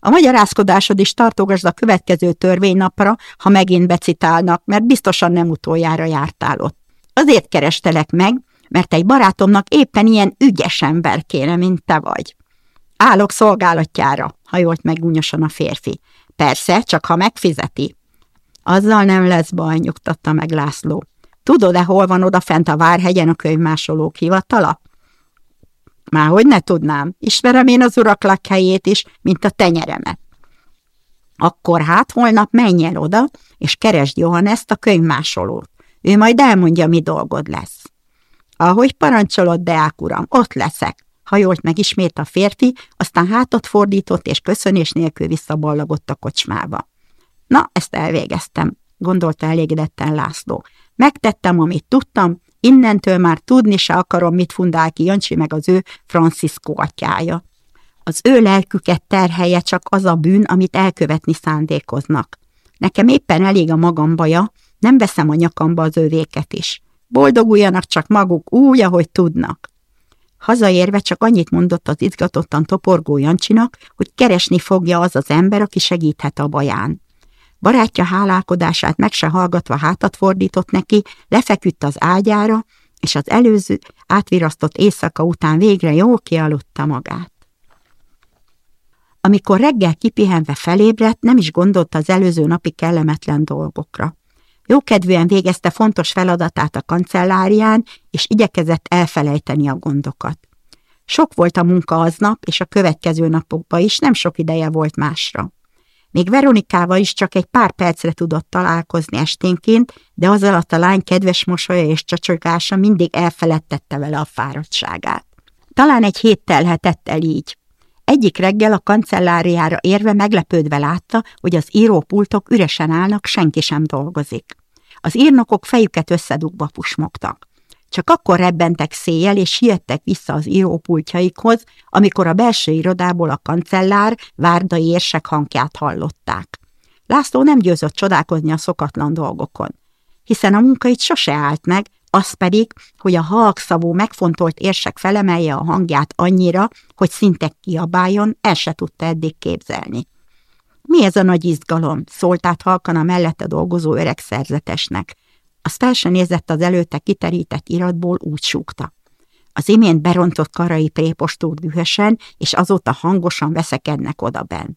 A magyarázkodásod is tartogasd a következő törvénynapra, ha megint becitálnak, mert biztosan nem utoljára jártál ott. Azért kerestelek meg, mert egy barátomnak éppen ilyen ügyes ember kéne, mint te vagy. Állok szolgálatjára, hajolt meg gúnyosan a férfi. Persze, csak ha megfizeti. Azzal nem lesz baj, nyugtatta meg László. Tudod-e, hol van oda fent a Várhegyen a könyvmásolók hivatala? Már hogy ne tudnám, ismerem én az urak lakhelyét is, mint a tenyeremet. Akkor hát holnap menj el oda, és keresd Johannest a könyvmásolót. Ő majd elmondja, mi dolgod lesz. Ahogy parancsolod, Deák uram, ott leszek, hajolt meg ismét a férfi, aztán hátat fordított, és köszönés nélkül visszaballagott a kocsmába. Na, ezt elvégeztem, gondolta elégedetten László. Megtettem, amit tudtam, innentől már tudni se akarom, mit fundál ki Jancsi meg az ő Francisco atyája. Az ő lelküket terhelje csak az a bűn, amit elkövetni szándékoznak. Nekem éppen elég a magam baja, nem veszem a nyakamba az övéket is. Boldoguljanak csak maguk úgy, ahogy tudnak. Hazaérve csak annyit mondott az izgatottan toporgó Jancsinak, hogy keresni fogja az az ember, aki segíthet a baján. Barátja hálálkodását meg se hallgatva hátat fordított neki, lefeküdt az ágyára, és az előző átvirasztott éjszaka után végre jól kialudta magát. Amikor reggel kipihenve felébredt, nem is gondolta az előző napi kellemetlen dolgokra. Jókedvűen végezte fontos feladatát a kancellárián, és igyekezett elfelejteni a gondokat. Sok volt a munka aznap, és a következő napokban is nem sok ideje volt másra. Még Veronikával is csak egy pár percre tudott találkozni esténként, de az alatt a lány kedves mosolya és csacsogása mindig elfeledtette vele a fáradtságát. Talán egy hét telhetett el így. Egyik reggel a kancelláriára érve meglepődve látta, hogy az írópultok üresen állnak, senki sem dolgozik. Az írnokok fejüket összedugva pusmogtak. Csak akkor rebbentek széjjel, és siettek vissza az írópultjaikhoz, amikor a belső irodából a kancellár várdai érsek hangját hallották. László nem győzött csodálkozni a szokatlan dolgokon, hiszen a munka itt sose állt meg, az pedig, hogy a halkszavú megfontolt érsek felemelje a hangját annyira, hogy szinte kiabáljon, el se tudta eddig képzelni. Mi ez a nagy izgalom? szólt át halkan a mellette dolgozó öreg szerzetesnek. Az fel se nézett az előtte kiterített iratból, úgy súgta. Az imént berontott karai prépostúr dühösen, és azóta hangosan veszekednek odaben.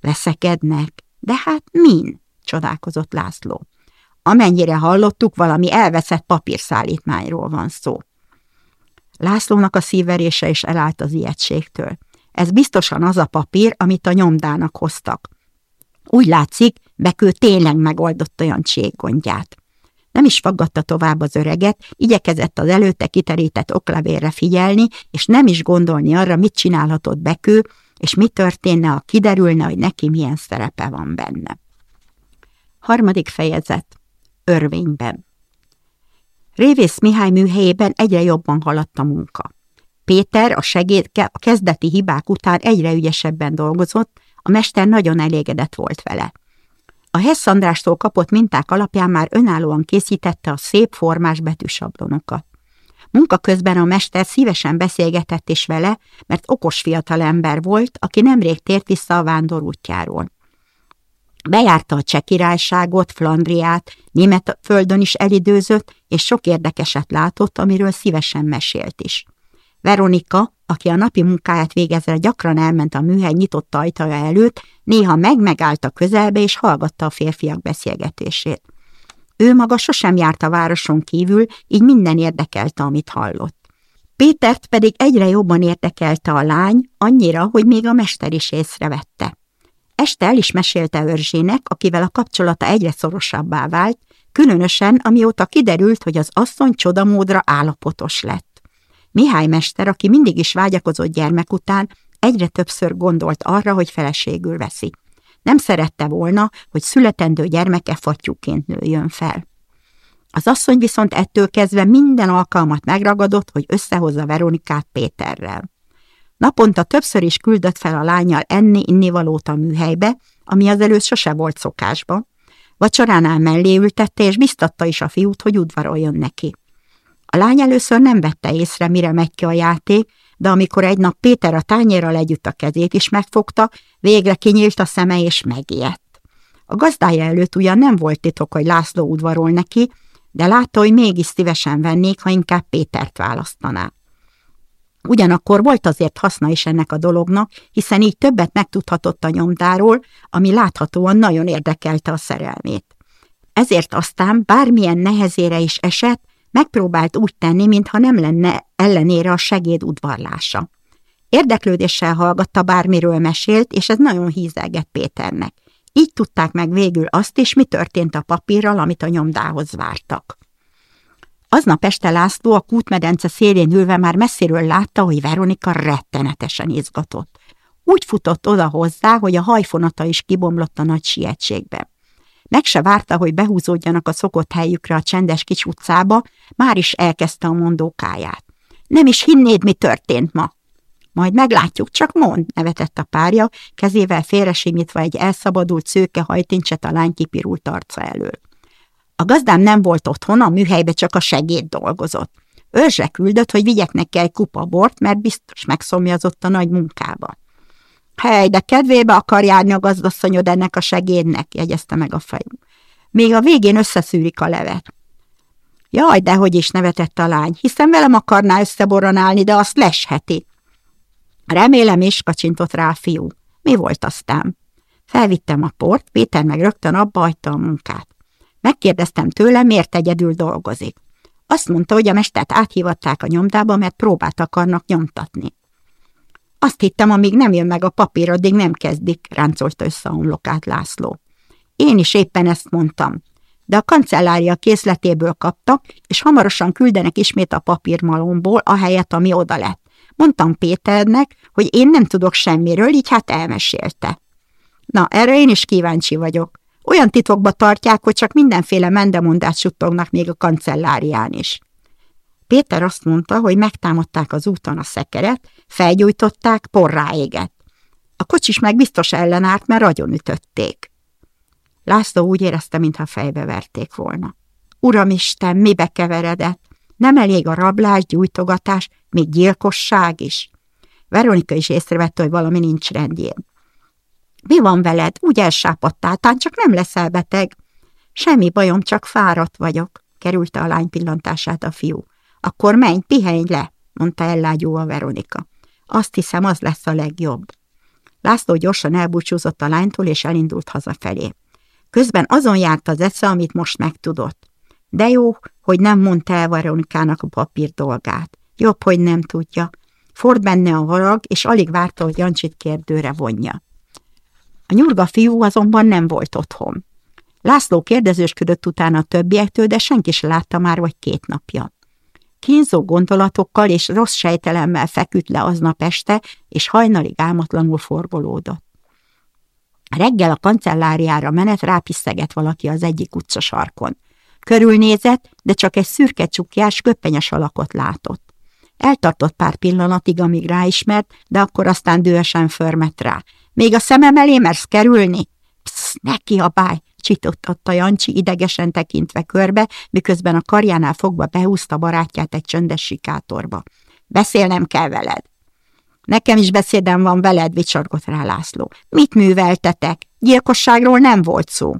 Veszekednek? De hát min? csodálkozott László. Amennyire hallottuk, valami elveszett papírszállítmányról van szó. Lászlónak a szíverése is elállt az ijegységtől. Ez biztosan az a papír, amit a nyomdának hoztak. Úgy látszik, Bekő tényleg megoldott olyan cséggondját. Nem is faggatta tovább az öreget, igyekezett az előtte kiterített oklevérre figyelni, és nem is gondolni arra, mit csinálhatott Bekő, és mi történne, ha kiderülne, hogy neki milyen szerepe van benne. Harmadik fejezet. Örvényben. Révész Mihály műhelyében egyre jobban haladt a munka. Péter, a segéd a kezdeti hibák után egyre ügyesebben dolgozott, a mester nagyon elégedett volt vele. A Hess Andrástól kapott minták alapján már önállóan készítette a szép formás betűsablonokat. Munka közben a mester szívesen beszélgetett is vele, mert okos fiatalember volt, aki nemrég tért vissza a vándor útjáról. Bejárta a cseh királyságot, Flandriát, német földön is elidőzött, és sok érdekeset látott, amiről szívesen mesélt is. Veronika, aki a napi munkáját végezve gyakran elment a műhely nyitott ajtaja előtt, néha meg-megállt a közelbe és hallgatta a férfiak beszélgetését. Ő maga sosem járt a városon kívül, így minden érdekelte, amit hallott. Pétert pedig egyre jobban érdekelte a lány, annyira, hogy még a mester is észrevette. Este el is mesélte Örzsének, akivel a kapcsolata egyre szorosabbá vált, különösen amióta kiderült, hogy az asszony csodamódra állapotos lett. Mihály mester, aki mindig is vágyakozott gyermek után, egyre többször gondolt arra, hogy feleségül veszi. Nem szerette volna, hogy születendő gyermeke fattyúként nőjön fel. Az asszony viszont ettől kezdve minden alkalmat megragadott, hogy összehozza Veronikát Péterrel. Naponta többször is küldött fel a lányjal enni-innivalót a műhelybe, ami azelőtt sose volt szokásba. Vacsoránál mellé ültette, és biztatta is a fiút, hogy udvaroljon neki. A lány először nem vette észre, mire megy ki a játék, de amikor egy nap Péter a tányérral együtt a kezét is megfogta, végre kinyílt a szeme és megijedt. A gazdája előtt ugyan nem volt titok, hogy László udvarol neki, de látta, hogy mégis szívesen vennék, ha inkább Pétert választaná. Ugyanakkor volt azért haszna is ennek a dolognak, hiszen így többet megtudhatott a nyomdáról, ami láthatóan nagyon érdekelte a szerelmét. Ezért aztán bármilyen nehezére is esett, Megpróbált úgy tenni, mintha nem lenne ellenére a segéd udvarlása. Érdeklődéssel hallgatta, bármiről mesélt, és ez nagyon hízelgett Péternek. Így tudták meg végül azt is, mi történt a papírral, amit a nyomdához vártak. Aznap este László a kútmedence szélén ülve már messziről látta, hogy Veronika rettenetesen izgatott. Úgy futott oda hozzá, hogy a hajfonata is kibomlott a nagy sietségbe. Meg se várta, hogy behúzódjanak a szokott helyükre a csendes kis utcába, már is elkezdte a mondókáját. Nem is hinnéd, mi történt ma. Majd meglátjuk, csak mond, nevetett a párja, kezével félresimítva egy elszabadult szőke hajtincset a lány kipirult arca elől. A gazdám nem volt otthon, a műhelybe csak a segéd dolgozott. Őrzse küldött, hogy vigyek neki egy kupa bort, mert biztos megszomjazott a nagy munkába. Hely, de kedvébe akar járni a gazdasszonyod ennek a segédnek, jegyezte meg a fejünk. Még a végén összeszűrik a levet. Jaj, de hogy is nevetett a lány, hiszen velem akarná összeboronálni, de azt lesheti. Remélem is, kacsintott rá a fiú. Mi volt aztán? Felvittem a port, Péter meg rögtön abba hagyta a munkát. Megkérdeztem tőle, miért egyedül dolgozik. Azt mondta, hogy a mestert áthívatták a nyomdába, mert próbát akarnak nyomtatni. Azt hittem, amíg nem jön meg a papír, addig nem kezdik, ráncolta össze a homlokát László. Én is éppen ezt mondtam. De a kancellária készletéből kaptak, és hamarosan küldenek ismét a papírmalomból, ahelyett, ami oda lett. Mondtam Péternek, hogy én nem tudok semmiről, így hát elmesélte. Na, erre én is kíváncsi vagyok. Olyan titokba tartják, hogy csak mindenféle mendemondát suttognak még a kancellárián is. Péter azt mondta, hogy megtámadták az úton a szekeret, felgyújtották, porrá égett. A kocsis meg biztos ellenállt, mert ütötték. László úgy érezte, mintha fejbe verték volna. Uramisten, mibe keveredett? Nem elég a rablás, gyújtogatás, még gyilkosság is. Veronika is észrevette, hogy valami nincs rendjén. Mi van veled? Úgy elsápadtál, tán csak nem leszel beteg. Semmi bajom, csak fáradt vagyok, kerülte a lány pillantását a fiú. Akkor menj, pihenj le, mondta ellágyóa Veronika. Azt hiszem, az lesz a legjobb. László gyorsan elbúcsúzott a lánytól, és elindult hazafelé. Közben azon járt az esze, amit most megtudott. De jó, hogy nem mondta el Veronikának a papír dolgát. Jobb, hogy nem tudja. Ford benne a harag, és alig várta, hogy Jancsit kérdőre vonja. A nyurga fiú azonban nem volt otthon. László kérdezősködött utána a többiektől, de senki sem látta már vagy két napja. Kínzó gondolatokkal és rossz sejtelemmel feküdt le aznap este, és hajnalig álmatlanul forgolódott. Reggel a kancelláriára menet rápiszteget valaki az egyik utca sarkon. Körülnézett, de csak egy szürke csukjás, köppenyes alakot látott. Eltartott pár pillanatig, amíg ráismert, de akkor aztán dühösen förmet rá. Még a szemem elé mersz kerülni? Psz, ne báj, csitottatta Jancsi idegesen tekintve körbe, miközben a karjánál fogva behúzta barátját egy csöndes sikátorba. Beszélnem kell veled. Nekem is beszédem van veled, vicsorgott rá László. Mit műveltetek? Gyilkosságról nem volt szó.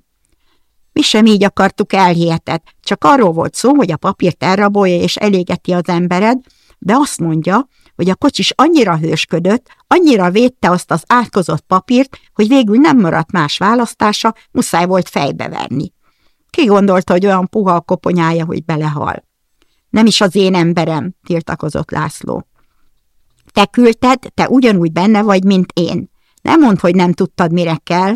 Mi sem így akartuk elhiheted, csak arról volt szó, hogy a papírt elrabolja és elégeti az embered, de azt mondja, hogy a kocsis annyira hősködött, annyira védte azt az átkozott papírt, hogy végül nem maradt más választása, muszáj volt fejbeverni. Ki gondolta, hogy olyan puha a koponyája, hogy belehal? Nem is az én emberem, tiltakozott László. Te küldted, te ugyanúgy benne vagy, mint én. Nem mondd, hogy nem tudtad, mire kell.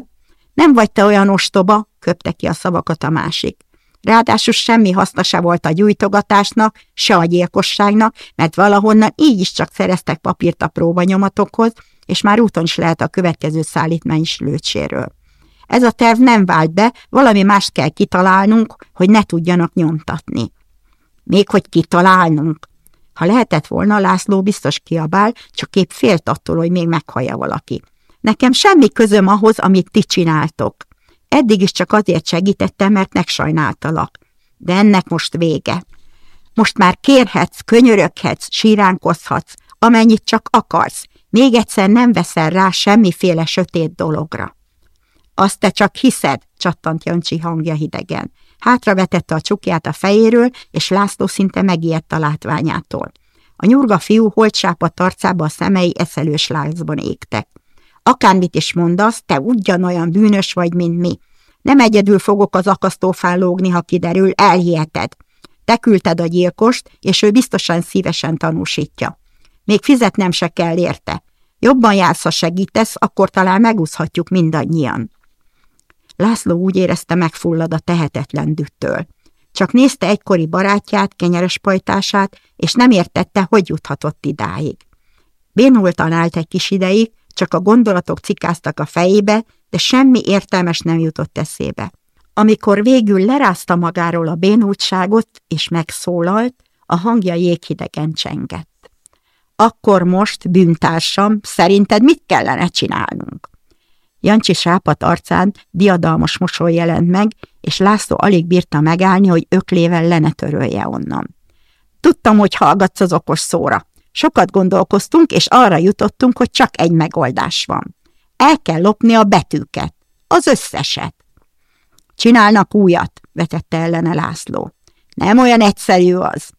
Nem vagy te olyan ostoba, köpte ki a szavakat a másik. Ráadásul semmi haszna se volt a gyújtogatásnak, se a gyilkosságnak, mert valahonnan így is csak szereztek papírt a próbanyomatokhoz, és már úton is lehet a következő szállítmány is lőcséről. Ez a terv nem vált be, valami mást kell kitalálnunk, hogy ne tudjanak nyomtatni. Még hogy kitalálnunk. Ha lehetett volna, László biztos kiabál, csak épp félt attól, hogy még meghallja valaki. Nekem semmi közöm ahhoz, amit ti csináltok. Eddig is csak azért segítettem, mert megsajnáltalak. De ennek most vége. Most már kérhetsz, könyöröghetsz, síránkozhatsz, amennyit csak akarsz. Még egyszer nem veszel rá semmiféle sötét dologra. Azt te csak hiszed, csattant Jancsi hangja hidegen. Hátravetette a csukját a fejéről, és László szinte megijedt a látványától. A nyurga fiú holtsápa arcába a szemei eszelős lázban égtek. Akármit is mondasz, te ugyanolyan bűnös vagy, mint mi. Nem egyedül fogok az akasztófán lógni, ha kiderül, elhiheted. Te küldted a gyilkost, és ő biztosan szívesen tanúsítja. Még fizetnem se kell érte. Jobban jársz, ha segítesz, akkor talán megúszhatjuk mindannyian. László úgy érezte megfullad a tehetetlen düttől. Csak nézte egykori barátját, kenyeres pajtását, és nem értette, hogy juthatott idáig. Bénultan állt egy kis ideig, csak a gondolatok cikáztak a fejébe, de semmi értelmes nem jutott eszébe. Amikor végül lerázta magáról a bénultságot, és megszólalt, a hangja jéghidegen csengett. Akkor most, bűntársam, szerinted mit kellene csinálnunk? Jancsi sápat arcán diadalmas mosoly jelent meg, és László alig bírta megállni, hogy öklével le ne törölje onnan. Tudtam, hogy hallgatsz az okos szóra. Sokat gondolkoztunk, és arra jutottunk, hogy csak egy megoldás van. El kell lopni a betűket. Az összeset. Csinálnak újat, vetette ellene László. Nem olyan egyszerű az.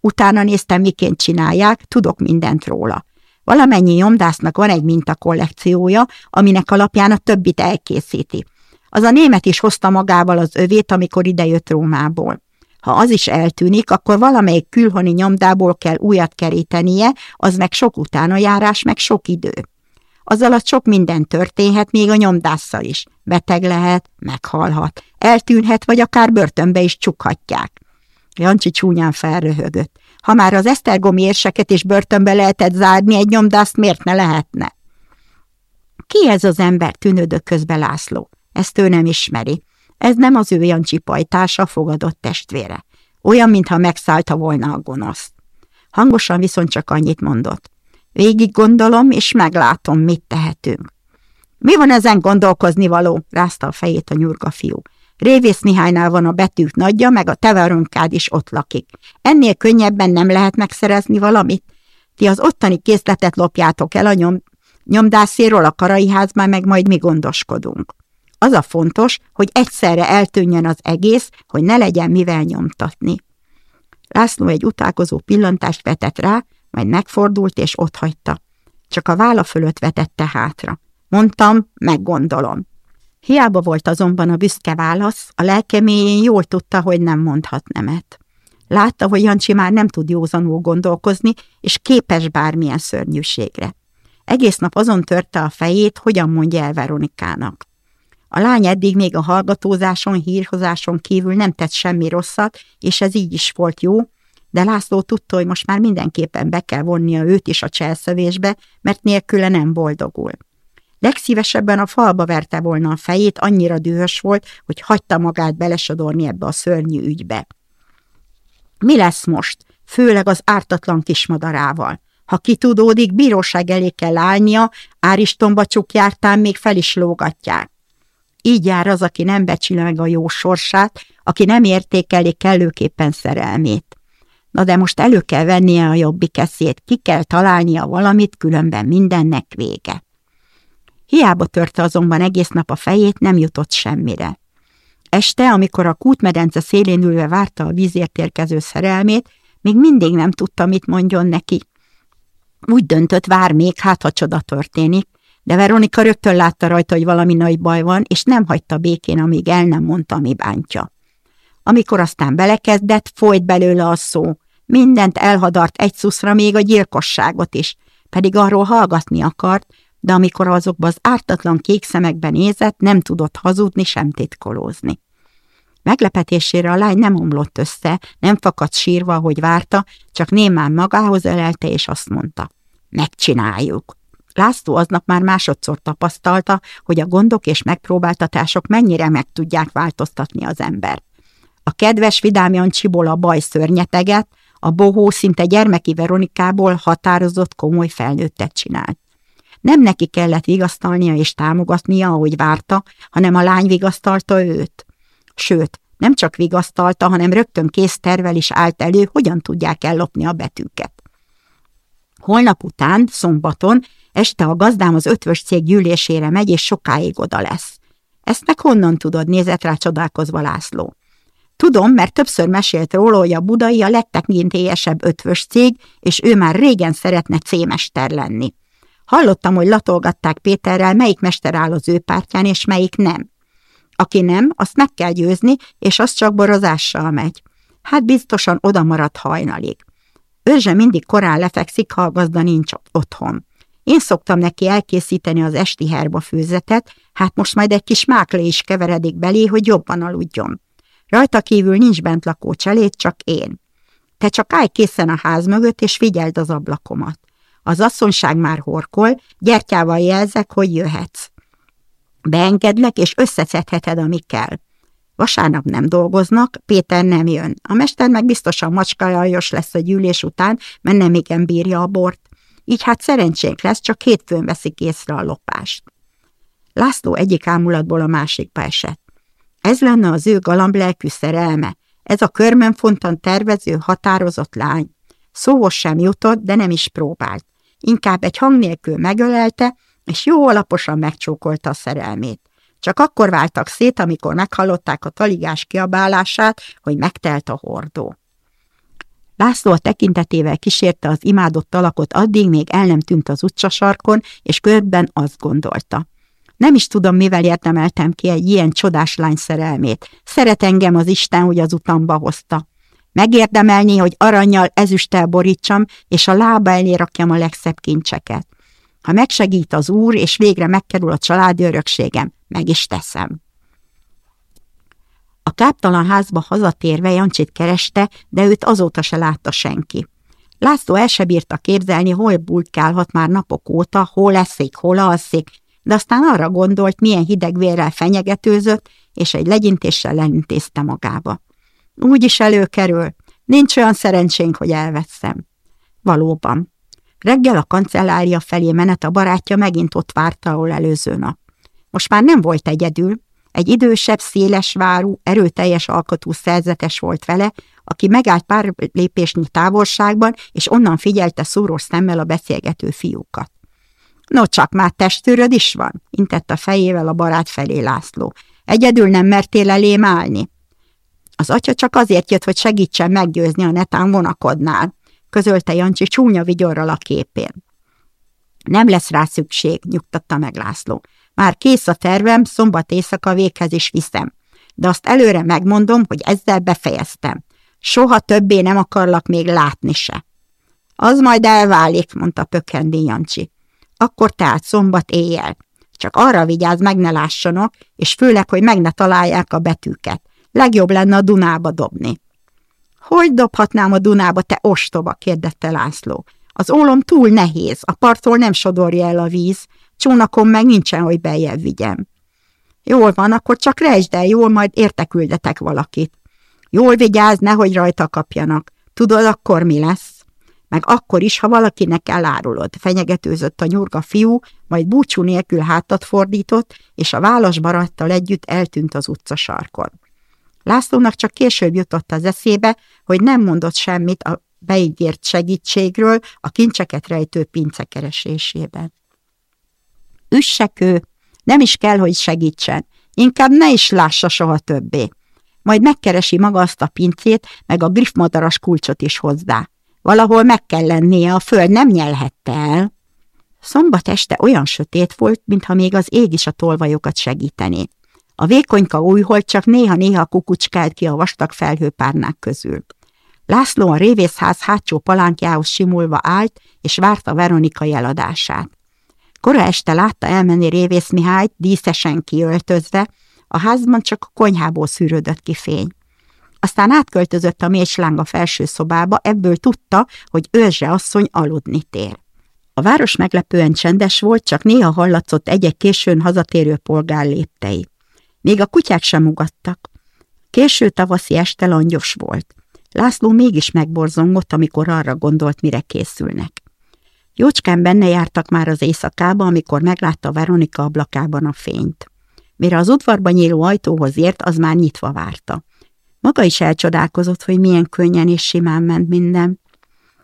Utána néztem, miként csinálják, tudok mindent róla. Valamennyi nyomdásznak van egy mintakollekciója, aminek alapján a többit elkészíti. Az a német is hozta magával az övét, amikor idejött Rómából. Ha az is eltűnik, akkor valamelyik külhoni nyomdából kell újat kerítenie, az meg sok utána járás, meg sok idő. Az alatt sok minden történhet, még a nyomdásszal is. Beteg lehet, meghalhat, eltűnhet, vagy akár börtönbe is csukhatják. Jancsi csúnyán felröhögött. Ha már az esztergomi érseket is börtönbe lehetett zárni, egy nyomdászt miért ne lehetne? Ki ez az ember, tűnődök közbe László? Ezt ő nem ismeri. Ez nem az ő Jancsi pajtása, fogadott testvére. Olyan, mintha megszállta volna a gonoszt. Hangosan viszont csak annyit mondott. Végig gondolom, és meglátom, mit tehetünk. Mi van ezen gondolkozni való? rázta a fejét a nyurga fiú. Révész Mihálynál van a betűk nagyja, meg a teverönkád is ott lakik. Ennél könnyebben nem lehet megszerezni valamit? Ti az ottani készletet lopjátok el a nyom, nyomdászéről a karai házban, meg majd mi gondoskodunk. Az a fontos, hogy egyszerre eltűnjön az egész, hogy ne legyen mivel nyomtatni. László egy utálkozó pillantást vetett rá, majd megfordult és otthagyta. Csak a válla fölött vetette hátra. Mondtam, meggondolom. Hiába volt azonban a büszke válasz, a lelkeméjén jól tudta, hogy nem mondhat nemet. Látta, hogy Jancsi már nem tud józanul gondolkozni, és képes bármilyen szörnyűségre. Egész nap azon törte a fejét, hogyan mondja el Veronikának. A lány eddig még a hallgatózáson, hírhozáson kívül nem tett semmi rosszat, és ez így is volt jó, de László tudta, hogy most már mindenképpen be kell vonnia őt is a cselszövésbe, mert nélküle nem boldogul. Legszívesebben a falba verte volna a fejét, annyira dühös volt, hogy hagyta magát belesodorni ebbe a szörnyű ügybe. Mi lesz most? Főleg az ártatlan kismadarával. Ha kitudódik, bíróság elé kell állnia, Áristomba csukjártán még fel is lógatják. Így jár az, aki nem becsül meg a jó sorsát, aki nem értékeli kellőképpen szerelmét. Na de most elő kell vennie a jobbik eszét, ki kell találnia valamit, különben mindennek vége. Hiába törte azonban egész nap a fejét, nem jutott semmire. Este, amikor a kútmedence szélén ülve várta a vízért érkező szerelmét, még mindig nem tudta, mit mondjon neki. Úgy döntött, vár még, hát ha csoda történik, de Veronika rögtön látta rajta, hogy valami nagy baj van, és nem hagyta békén, amíg el nem mondta, mi bántja. Amikor aztán belekezdett, folyt belőle a szó. Mindent elhadart egy szuszra, még a gyilkosságot is, pedig arról hallgatni akart, de amikor azokba az ártatlan kék szemekben nézett, nem tudott hazudni, sem titkolózni. Meglepetésére a lány nem omlott össze, nem fakadt sírva, ahogy várta, csak némán magához ölelte, és azt mondta, megcsináljuk. László aznap már másodszor tapasztalta, hogy a gondok és megpróbáltatások mennyire meg tudják változtatni az ember. A kedves vidám Jancsiból a baj szörnyeteget, a bohó szinte gyermeki Veronikából határozott komoly felnőttet csinált. Nem neki kellett vigasztalnia és támogatnia, ahogy várta, hanem a lány vigasztalta őt. Sőt, nem csak vigasztalta, hanem rögtön kész tervel is állt elő, hogyan tudják ellopni a betűket. Holnap után, szombaton, este a gazdám az ötvös cég gyűlésére megy, és sokáig oda lesz. Ezt meg honnan tudod, nézett rá csodálkozva László. Tudom, mert többször mesélt róla, hogy a budai a legtekintélyesebb ötvös cég, és ő már régen szeretne cémester lenni. Hallottam, hogy latolgatták Péterrel, melyik mester áll az ő pártján, és melyik nem. Aki nem, azt meg kell győzni, és az csak borozással megy. Hát biztosan oda maradt hajnalig. Őzse mindig korán lefekszik, ha a gazda nincs otthon. Én szoktam neki elkészíteni az esti herba főzetet, hát most majd egy kis máklé is keveredik belé, hogy jobban aludjon. Rajta kívül nincs bent lakó cselét, csak én. Te csak állj készen a ház mögött, és figyeld az ablakomat. Az asszonyság már horkol, gyertyával jelzek, hogy jöhetsz. Beengedlek, és összeszedheted, ami kell. Vasárnap nem dolgoznak, Péter nem jön. A mester meg biztosan macskajajos lesz a gyűlés után, mert nem igen bírja a bort. Így hát szerencsénk lesz, csak hétfőn veszik észre a lopást. László egyik ámulatból a másikba esett. Ez lenne az ő galamb lelkű szerelme, ez a körmönfontan tervező, határozott lány. Szóhoz sem jutott, de nem is próbált. Inkább egy hang nélkül megölelte, és jó alaposan megcsókolta a szerelmét. Csak akkor váltak szét, amikor meghallották a taligás kiabálását, hogy megtelt a hordó. László a tekintetével kísérte az imádott alakot addig, még el nem tűnt az utcasarkon, és körben azt gondolta. Nem is tudom, mivel érdemeltem ki egy ilyen csodás lány szerelmét. Szeret engem az Isten, hogy az utamba hozta. Megérdemelné, hogy aranyjal, ezüsttel borítsam, és a lába elé rakjam a legszebb kincseket. Ha megsegít az úr, és végre megkerül a családi örökségem, meg is teszem. A káptalan házba hazatérve Jancsit kereste, de őt azóta se látta senki. László el se bírta képzelni, hol bultkálhat már napok óta, hol leszik, hol alszik, de aztán arra gondolt, milyen hidegvérrel fenyegetőzött, és egy legyintéssel lenintézte magába. Úgy is előkerül, nincs olyan szerencsénk, hogy elveszem. Valóban. Reggel a kancellária felé menet a barátja megint ott várta, ahol előző nap. Most már nem volt egyedül, egy idősebb, szélesvárú, erőteljes alkotú szerzetes volt vele, aki megállt pár lépésnyi távolságban, és onnan figyelte szúrós szemmel a beszélgető fiúkat. No, csak már testőröd is van, intett a fejével a barát felé László. Egyedül nem mertél elém állni? Az atya csak azért jött, hogy segítsen meggyőzni a netán vonakodnál, közölte Jancsi csúnya vigyorral a képén. Nem lesz rá szükség, nyugtatta meg László. Már kész a tervem, szombat éjszaka véghez is viszem. De azt előre megmondom, hogy ezzel befejeztem. Soha többé nem akarlak még látni se. Az majd elválik, mondta Pökkendi Jancsi. Akkor tehát szombat éjjel. Csak arra vigyázz, meg ne lássanak, és főleg, hogy meg ne találják a betűket. Legjobb lenne a Dunába dobni. Hogy dobhatnám a Dunába, te ostoba? kérdette László. Az ólom túl nehéz, a parttól nem sodorja el a víz, csónakon meg nincsen, hogy beljebb vigyem. Jól van, akkor csak rejtsd el, jól majd érteküldetek valakit. Jól vigyázz, nehogy rajta kapjanak. Tudod, akkor mi lesz? Meg akkor is, ha valakinek elárulod, fenyegetőzött a nyurga fiú, majd búcsú nélkül hátat fordított, és a válas barattal együtt eltűnt az utca sarkon. Lászlónak csak később jutott az eszébe, hogy nem mondott semmit a beígért segítségről a kincseket rejtő pince keresésében. Üssek ő, nem is kell, hogy segítsen, inkább ne is lássa soha többé. Majd megkeresi maga azt a pincét, meg a griffmadaras kulcsot is hozzá. Valahol meg kell lennie, a föld nem nyelhette el. Szombat este olyan sötét volt, mintha még az ég is a tolvajokat segítené. A vékonyka újhold csak néha-néha kukucskált ki a vastag felhőpárnák közül. László a révészház hátsó palánkjához simulva állt, és várta Veronika jeladását. Kora este látta elmenni Révész Mihályt, díszesen kiöltözve, a házban csak a konyhából szűrődött ki fény. Aztán átköltözött a mécsláng a felső szobába, ebből tudta, hogy őzse asszony aludni tér. A város meglepően csendes volt, csak néha hallatszott egy-egy későn hazatérő polgár léptei. Még a kutyák sem ugattak. Késő tavaszi este langyos volt. László mégis megborzongott, amikor arra gondolt, mire készülnek. Jócskán benne jártak már az éjszakába, amikor meglátta Veronika ablakában a fényt. Mire az udvarba nyíló ajtóhoz ért, az már nyitva várta. Maga is elcsodálkozott, hogy milyen könnyen és simán ment minden.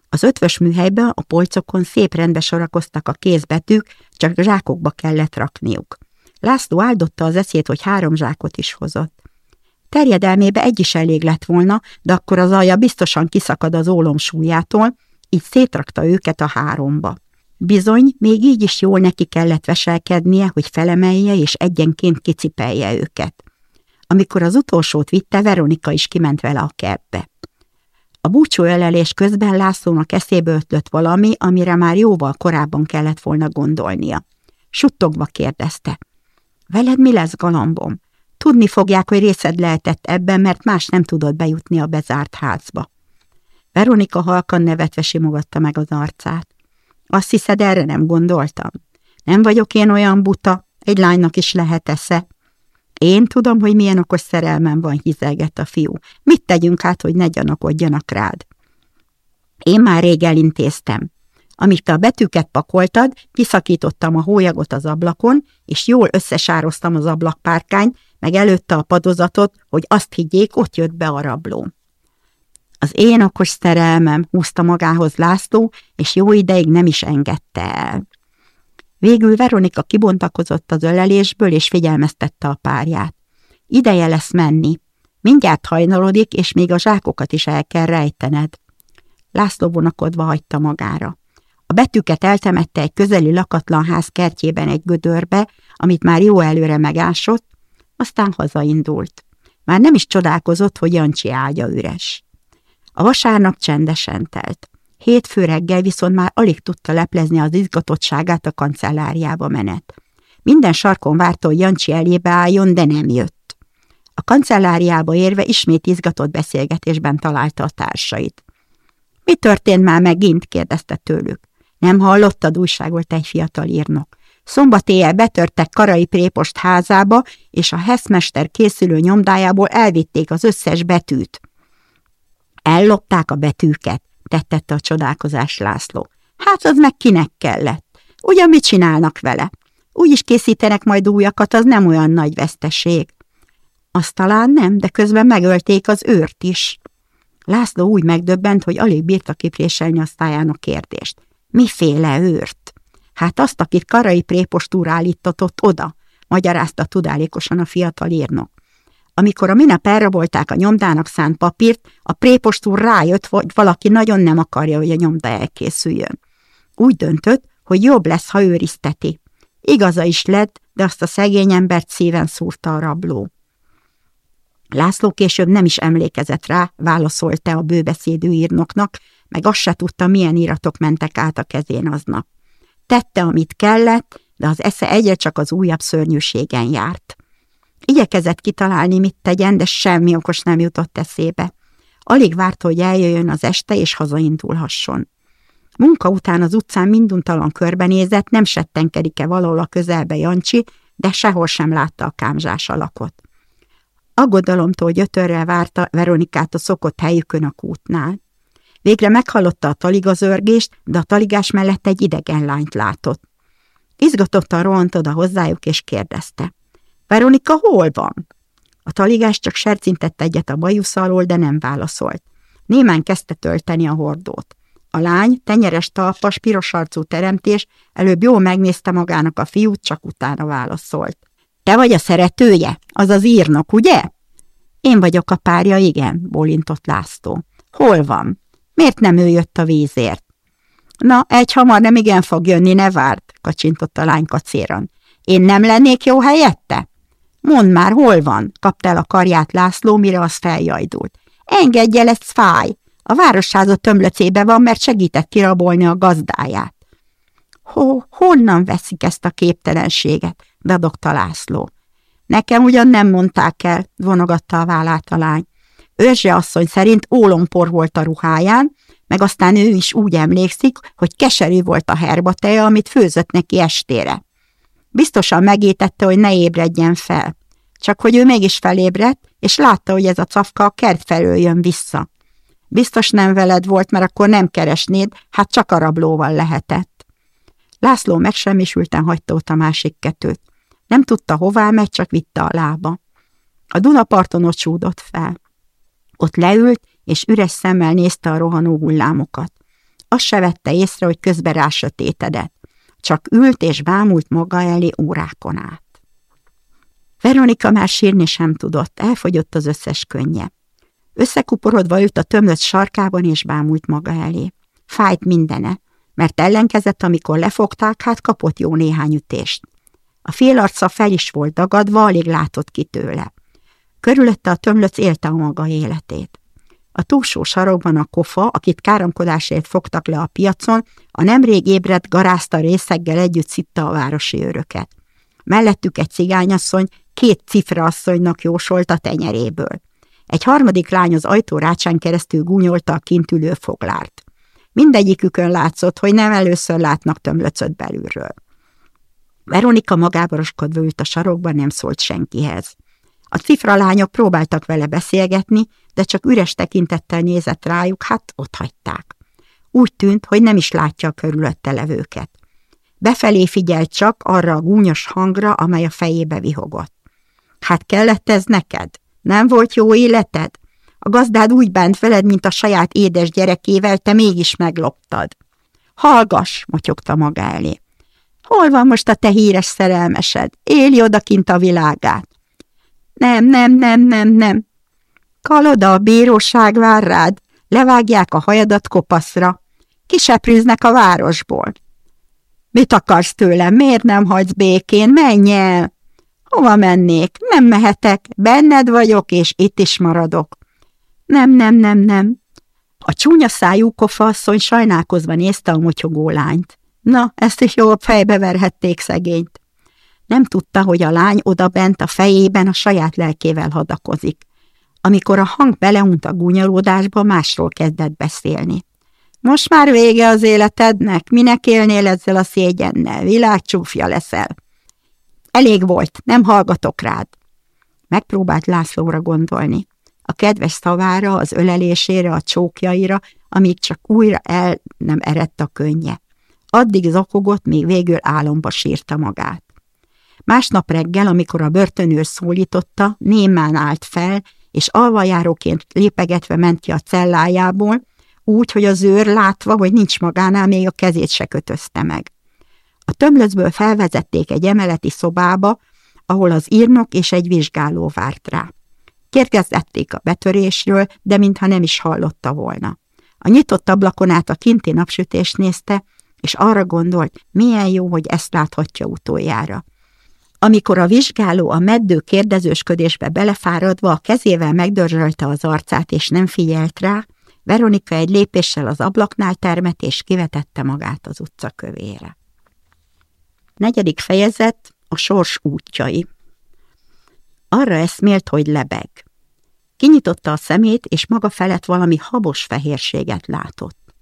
Az ötvös műhelyben a polcokon szép rendbe sorakoztak a kézbetűk, csak zsákokba kellett rakniuk. László áldotta az eszét, hogy három zsákot is hozott. Terjedelmébe egy is elég lett volna, de akkor az alja biztosan kiszakad az ólom súlyától, így szétrakta őket a háromba. Bizony, még így is jól neki kellett veselkednie, hogy felemelje és egyenként kicipelje őket. Amikor az utolsót vitte, Veronika is kiment vele a kertbe. A búcsú ölelés közben Lászlónak eszébe ötlött valami, amire már jóval korábban kellett volna gondolnia. Suttogva kérdezte. Veled mi lesz, galambom? Tudni fogják, hogy részed lehetett ebben, mert más nem tudott bejutni a bezárt házba. Veronika halkan nevetve simogatta meg az arcát. Azt hiszed, erre nem gondoltam? Nem vagyok én olyan buta, egy lánynak is lehet esze. Én tudom, hogy milyen okos szerelmem van, hizelgett a fiú. Mit tegyünk át, hogy ne gyanakodjanak rád? Én már rég elintéztem. Amíg a betűket pakoltad, kiszakítottam a hólyagot az ablakon, és jól összesároztam az ablakpárkányt, meg előtte a padozatot, hogy azt higgyék, ott jött be a rabló. Az én okos szerelmem húzta magához László, és jó ideig nem is engedte el. Végül Veronika kibontakozott az ölelésből, és figyelmeztette a párját. Ideje lesz menni. Mindjárt hajnalodik, és még a zsákokat is el kell rejtened. László vonakodva hagyta magára. A betűket eltemette egy közeli lakatlan ház kertjében egy gödörbe, amit már jó előre megásott, aztán hazaindult. Már nem is csodálkozott, hogy Jancsi ágya üres. A vasárnap csendesen telt. Hétfő reggel viszont már alig tudta leplezni az izgatottságát a kancelláriába menet. Minden sarkon várta, hogy Jancsi elébe álljon, de nem jött. A kancelláriába érve ismét izgatott beszélgetésben találta a társait. – Mi történt már megint? – kérdezte tőlük. – Nem hallottad, újságolt egy fiatal írnok. Szombat éjjel betörtek Karai Prépost házába, és a heszmester készülő nyomdájából elvitték az összes betűt. Ellopták a betűket, tettette a csodálkozás László. Hát az meg kinek kellett? Ugyan mit csinálnak vele? Úgy is készítenek majd újakat, az nem olyan nagy veszteség. Azt talán nem, de közben megölték az őrt is. László úgy megdöbbent, hogy alig bírta kipréselni a szájának kérdést. Miféle őrt? Hát azt, akit Karai Prépost úr állítatott oda, magyarázta tudálékosan a fiatal írnok. Amikor a minap elrabolták a nyomdának szánt papírt, a prépost úr rájött, hogy valaki nagyon nem akarja, hogy a nyomda elkészüljön. Úgy döntött, hogy jobb lesz, ha őrizteti. Igaza is lett, de azt a szegény embert szíven szúrta a rabló. László később nem is emlékezett rá, válaszolta a bőbeszédő írnoknak, meg azt se tudta, milyen iratok mentek át a kezén aznap. Tette, amit kellett, de az esze egyre csak az újabb szörnyűségen járt. Igyekezett kitalálni, mit tegyen, de semmi okos nem jutott eszébe. Alig várta, hogy eljöjjön az este, és hazaindulhasson. Munka után az utcán minduntalan körbenézett, nem settenkedik-e valahol a közelbe Jancsi, de sehol sem látta a kámzsás alakot. Aggodalomtól gyötörrel várta Veronikát a szokott helyükön a kútnál. Végre meghallotta a taligazörgést, de a taligás mellett egy idegen lányt látott. Izgatottan rohant oda hozzájuk, és kérdezte. Veronika hol van? A taligás csak sercintett egyet a bajusz alól, de nem válaszolt. Némán kezdte tölteni a hordót. A lány, tenyeres talpas, piros arcú teremtés, előbb jól megnézte magának a fiút, csak utána válaszolt. Te vagy a szeretője? Az az írnok, ugye? Én vagyok a párja, igen, bólintott László. Hol van? Miért nem ő jött a vízért? Na, egy hamar nem igen fog jönni, ne várd, kacsintott a lány kacéran. Én nem lennék jó helyette? Mondd már, hol van? kapta el a karját László, mire az feljajdult. Engedj el, ez fáj. A városháza tömlöcébe van, mert segített kirabolni a gazdáját. Ho, honnan veszik ezt a képtelenséget? dadogta László. Nekem ugyan nem mondták el, vonogatta a vállát a lány. Őrzse asszony szerint ólompor volt a ruháján, meg aztán ő is úgy emlékszik, hogy keserű volt a herbateja, amit főzött neki estére. Biztosan megétette, hogy ne ébredjen fel. Csak hogy ő mégis felébredt, és látta, hogy ez a cafka a kert felől jön vissza. Biztos nem veled volt, mert akkor nem keresnéd, hát csak a rablóval lehetett. László megsemmisülten hagyta ott a másik ketőt. Nem tudta, hová megy, csak vitte a lába. A Dunaparton ott súdott fel. Ott leült, és üres szemmel nézte a rohanó hullámokat. Azt se vette észre, hogy közben rásötétedett. Csak ült és bámult maga elé órákon át. Veronika már sírni sem tudott, elfogyott az összes könnye. Összekuporodva ült a tömlött sarkában és bámult maga elé. Fájt mindene, mert ellenkezett, amikor lefogták, hát kapott jó néhány ütést. A félarca fel is volt dagadva, alig látott ki tőle. Körülötte a tömlöc élte a maga életét. A túlsó sarokban a kofa, akit káromkodásért fogtak le a piacon, a nemrég ébredt garázta részeggel együtt szitta a városi őröket. Mellettük egy cigányasszony két cifraasszonynak jósolt a tenyeréből. Egy harmadik lány az ajtórácsán keresztül gúnyolta a kintülő foglárt. Mindegyikükön látszott, hogy nem először látnak tömlöcöt belülről. Veronika magáboroskodva ült a sarokban, nem szólt senkihez. A cifralányok próbáltak vele beszélgetni, de csak üres tekintettel nézett rájuk, hát ott hagyták. Úgy tűnt, hogy nem is látja a körülötte levőket. Befelé figyelt csak arra a gúnyos hangra, amely a fejébe vihogott. Hát kellett ez neked? Nem volt jó életed? A gazdád úgy bánt veled, mint a saját édes gyerekével, te mégis megloptad. Hallgass, motyogta maga elé. Hol van most a te híres szerelmesed? Éli odakint a világát. Nem, nem, nem, nem, nem. Kaloda, a bíróság vár rád, levágják a hajadat kopaszra. Kiseprűznek a városból. Mit akarsz tőlem? Miért nem hagysz békén? Menj el! Hova mennék? Nem mehetek. Benned vagyok, és itt is maradok. Nem, nem, nem, nem. A csúnya szájú kofasszony sajnálkozva nézte a motyogó lányt. Na, ezt is jól fejbe verhették szegényt. Nem tudta, hogy a lány odabent a fejében a saját lelkével hadakozik. Amikor a hang beleunt a gúnyolódásba, másról kezdett beszélni. Most már vége az életednek, minek élnél ezzel a szégyennel, világcsúfja leszel. Elég volt, nem hallgatok rád. Megpróbált Lászlóra gondolni. A kedves szavára, az ölelésére, a csókjaira, amíg csak újra el nem eredt a könnye. Addig zokogott, még végül álomba sírta magát. Másnap reggel, amikor a börtönőr szólította, némán állt fel, és alvajáróként lépegetve ment ki a cellájából, úgy, hogy az őr látva, hogy nincs magánál, még a kezét se kötözte meg. A tömlöcből felvezették egy emeleti szobába, ahol az írnok és egy vizsgáló várt rá. Kérdezzették a betörésről, de mintha nem is hallotta volna. A nyitott ablakon át a kinti napsütést nézte, és arra gondolt, milyen jó, hogy ezt láthatja utoljára. Amikor a vizsgáló a meddő kérdezősködésbe belefáradva a kezével megdörzsölte az arcát, és nem figyelt rá, Veronika egy lépéssel az ablaknál termet, és kivetette magát az utca kövére. Negyedik fejezet a sors útjai. Arra eszmélt, hogy lebeg. Kinyitotta a szemét, és maga felett valami habos fehérséget látott.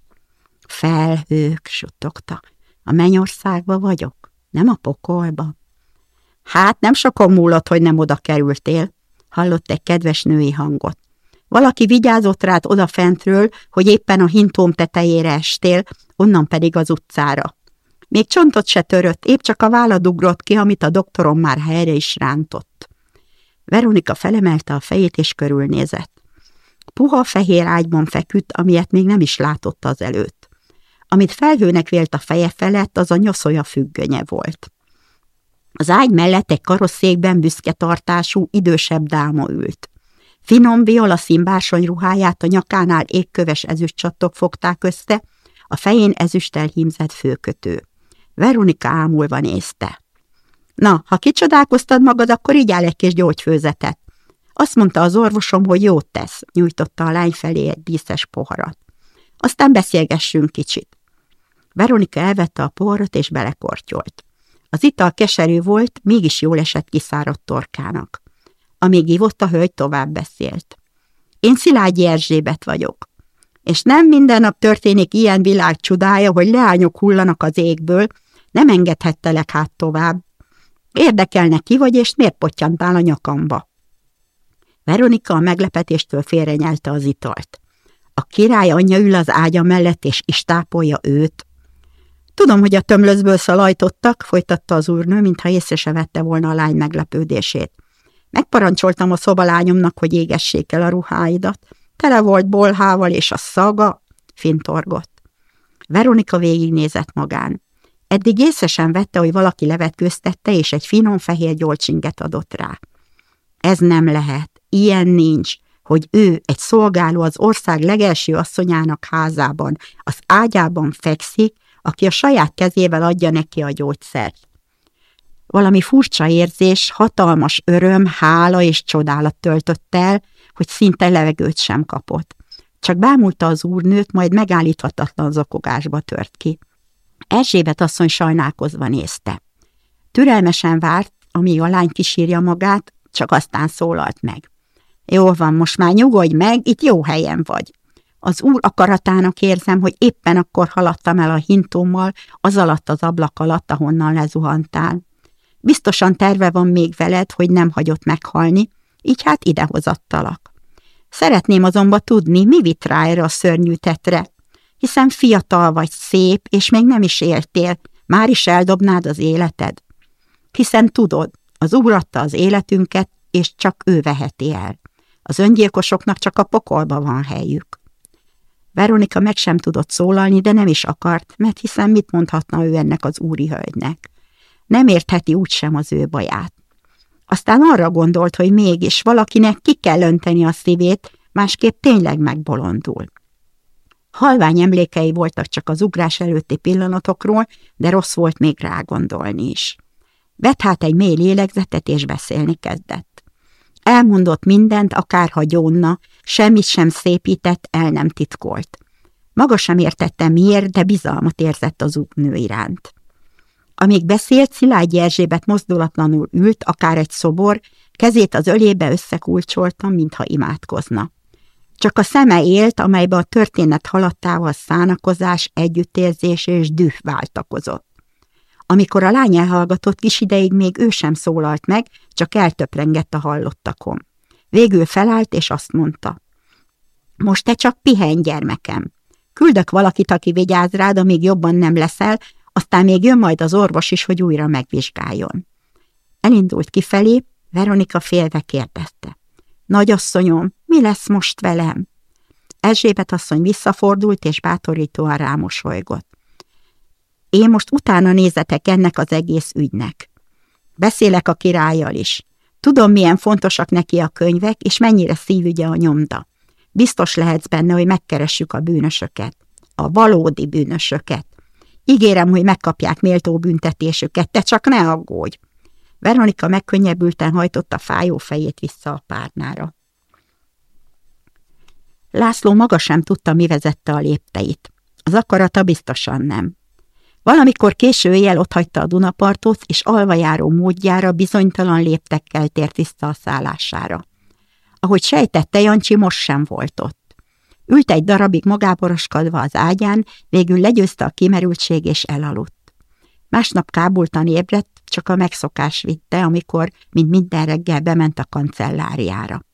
Felhők, suttogta. A mennyországba vagyok, nem a pokolba. Hát nem sokon múlott, hogy nem oda kerültél, hallott egy kedves női hangot. Valaki vigyázott rád odafentről, hogy éppen a hintóm tetejére estél, onnan pedig az utcára. Még csontot se törött, épp csak a vállad ugrott ki, amit a doktorom már helyre is rántott. Veronika felemelte a fejét és körülnézett. Puha fehér ágyban feküdt, amilyet még nem is látott az előtt. Amit felhőnek vélt a feje felett, az a nyoszolja függönye volt. Az ágy mellett egy karosszékben büszke tartású, idősebb dáma ült. Finom violaszín bársony ruháját a nyakánál égköves ezüstcsattok fogták össze, a fején ezüsttel hímzett főkötő. Veronika ámulva nézte. Na, ha kicsodálkoztad magad, akkor így áll egy kis gyógyfőzetet. Azt mondta az orvosom, hogy jót tesz, nyújtotta a lány felé egy díszes poharat. Aztán beszélgessünk kicsit. Veronika elvette a poharat és belekortyolt. Az ital keserű volt, mégis jól esett kiszáradt torkának. Amíg ivott, a hölgy tovább beszélt. Én Szilágyi Erzsébet vagyok, és nem minden nap történik ilyen világ csodája, hogy leányok hullanak az égből, nem engedhettelek hát tovább. Érdekelne ki vagy, és miért pottyantál a nyakamba? Veronika a meglepetéstől félrenyelte az italt. A király anyja ül az ágya mellett, és istápolja őt. Tudom, hogy a tömlözből szalajtottak, folytatta az úrnő, mintha észre se vette volna a lány meglepődését. Megparancsoltam a szobalányomnak, hogy égessék el a ruháidat. Tele volt bolhával, és a szaga fintorgott. Veronika végignézett magán. Eddig észre sem vette, hogy valaki levetkőztette, és egy finom fehér gyolcsinget adott rá. Ez nem lehet, ilyen nincs, hogy ő, egy szolgáló az ország legelső asszonyának házában, az ágyában fekszik, aki a saját kezével adja neki a gyógyszert. Valami furcsa érzés, hatalmas öröm, hála és csodálat töltött el, hogy szinte levegőt sem kapott. Csak bámulta az úrnőt, majd megállíthatatlan zokogásba tört ki. Erzsébet asszony sajnálkozva nézte. Türelmesen várt, amíg a lány kisírja magát, csak aztán szólalt meg. Jó van, most már nyugodj meg, itt jó helyen vagy. Az úr akaratának érzem, hogy éppen akkor haladtam el a hintómmal, az alatt az ablak alatt, ahonnan lezuhantál. Biztosan terve van még veled, hogy nem hagyott meghalni, így hát idehozattalak. Szeretném azonban tudni, mi vitt rá erre a szörnyű tetre, hiszen fiatal vagy szép, és még nem is éltél, már is eldobnád az életed. Hiszen tudod, az úr adta az életünket, és csak ő veheti el. Az öngyilkosoknak csak a pokolba van helyük. Veronika meg sem tudott szólalni, de nem is akart, mert hiszen mit mondhatna ő ennek az úri hölgynek. Nem értheti úgysem az ő baját. Aztán arra gondolt, hogy mégis valakinek ki kell önteni a szívét, másképp tényleg megbolondul. Halvány emlékei voltak csak az ugrás előtti pillanatokról, de rossz volt még rá gondolni is. Vett hát egy mély lélegzetet, és beszélni kezdett. Elmondott mindent, akárha gyónna, semmit sem szépített, el nem titkolt. Maga sem értette miért, de bizalmat érzett az útnő iránt. Amíg beszélt, Szilágyi Erzsébet mozdulatlanul ült, akár egy szobor, kezét az ölébe összekulcsolta, mintha imádkozna. Csak a szeme élt, amelybe a történet haladtával szánakozás, együttérzés és düh váltakozott. Amikor a lány elhallgatott, kis ideig még ő sem szólalt meg, csak eltöprengett a hallottakon. Végül felállt, és azt mondta. Most te csak pihenj, gyermekem. Küldök valakit, aki vigyáz rád, amíg jobban nem leszel, aztán még jön majd az orvos is, hogy újra megvizsgáljon. Elindult kifelé, Veronika félve kérdezte. Nagyasszonyom, mi lesz most velem? Erzsébet asszony visszafordult, és bátorítóan rámosolygott. Én most utána nézetek ennek az egész ügynek. Beszélek a királlyal is. Tudom, milyen fontosak neki a könyvek, és mennyire szívügye a nyomda. Biztos lehetsz benne, hogy megkeressük a bűnösöket. A valódi bűnösöket. Ígérem, hogy megkapják méltó büntetésüket, te csak ne aggódj. Veronika megkönnyebbülten hajtotta fájó fejét vissza a párnára. László maga sem tudta, mi vezette a lépteit. Az akarata biztosan nem. Valamikor késő éjjel otthagyta a Dunapartot, és alvajáró módjára bizonytalan léptekkel tért vissza a szállására. Ahogy sejtette, Jancsi most sem volt ott. Ült egy darabig magáboroskodva az ágyán, végül legyőzte a kimerültség és elaludt. Másnap kábultan ébredt, csak a megszokás vitte, amikor, mint minden reggel bement a kancelláriára.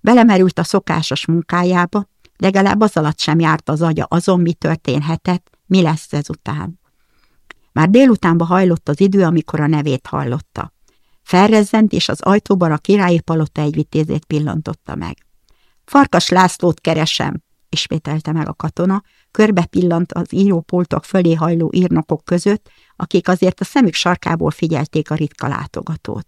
Belemerült a szokásos munkájába, legalább az alatt sem járt az agya azon, mi történhetett, mi lesz ezután. Már délutánba hajlott az idő, amikor a nevét hallotta. Felrezzent, és az ajtóban a királyi palota egy vitézét pillantotta meg. Farkas Lászlót keresem, ismételte meg a katona, körbe pillant az írópultok fölé hajló írnokok között, akik azért a szemük sarkából figyelték a ritka látogatót.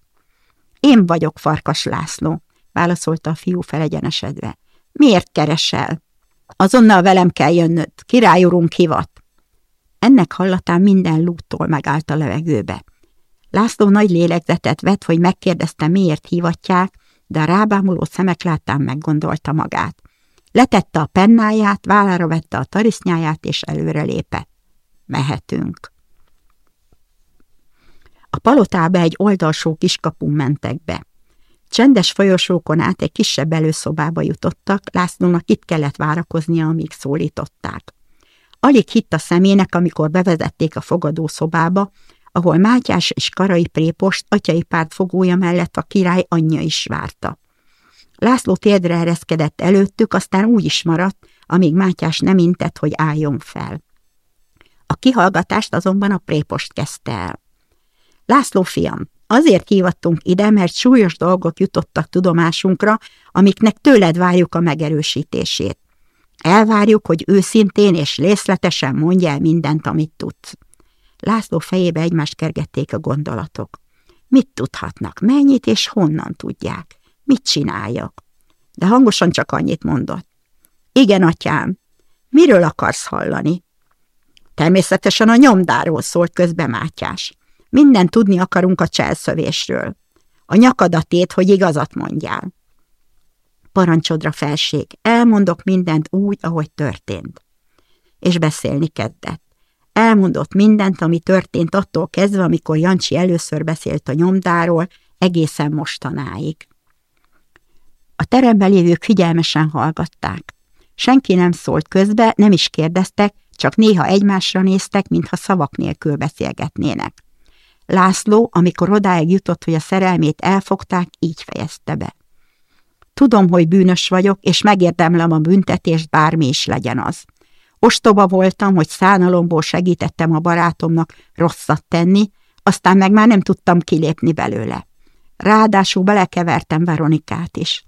Én vagyok Farkas László, válaszolta a fiú felegyenesedve. Miért keresel? Azonnal velem kell jönnöd, királyurunk hivat. Ennek hallatán minden lúttól megállt a levegőbe. László nagy lélegzetet vett, hogy megkérdezte, miért hívatják, de a rábámuló szemek láttán meggondolta magát. Letette a pennáját, vállára vette a tarisznyáját, és előre lépett. Mehetünk. A palotába egy oldalsó kiskapun mentek be. Csendes folyosókon át egy kisebb előszobába jutottak, Lászlónak itt kellett várakoznia, amíg szólították. Alig hitt a szemének, amikor bevezették a fogadószobába, ahol Mátyás és Karai Prépost atyai párt fogója mellett a király anyja is várta. László térdre ereszkedett előttük, aztán úgy is maradt, amíg Mátyás nem intett, hogy álljon fel. A kihallgatást azonban a prépost kezdte el. László fiam, azért hívattunk ide, mert súlyos dolgok jutottak tudomásunkra, amiknek tőled várjuk a megerősítését. Elvárjuk, hogy őszintén és részletesen mondja el mindent, amit tudsz. László fejébe egymást kergették a gondolatok. Mit tudhatnak, mennyit és honnan tudják? Mit csináljak? De hangosan csak annyit mondott. Igen, atyám, miről akarsz hallani? Természetesen a nyomdáról szólt közbe Mátyás. Minden tudni akarunk a cselszövésről. A nyakadatét, hogy igazat mondjál. Parancsodra felség, elmondok mindent úgy, ahogy történt. És beszélni kezdett. Elmondott mindent, ami történt attól kezdve, amikor Jancsi először beszélt a nyomdáról, egészen mostanáig. A teremben lévők figyelmesen hallgatták. Senki nem szólt közbe, nem is kérdeztek, csak néha egymásra néztek, mintha szavak nélkül beszélgetnének. László, amikor odáig jutott, hogy a szerelmét elfogták, így fejezte be. Tudom, hogy bűnös vagyok, és megérdemlem a büntetést, bármi is legyen az. Ostoba voltam, hogy szánalomból segítettem a barátomnak rosszat tenni, aztán meg már nem tudtam kilépni belőle. Ráadásul belekevertem Veronikát is.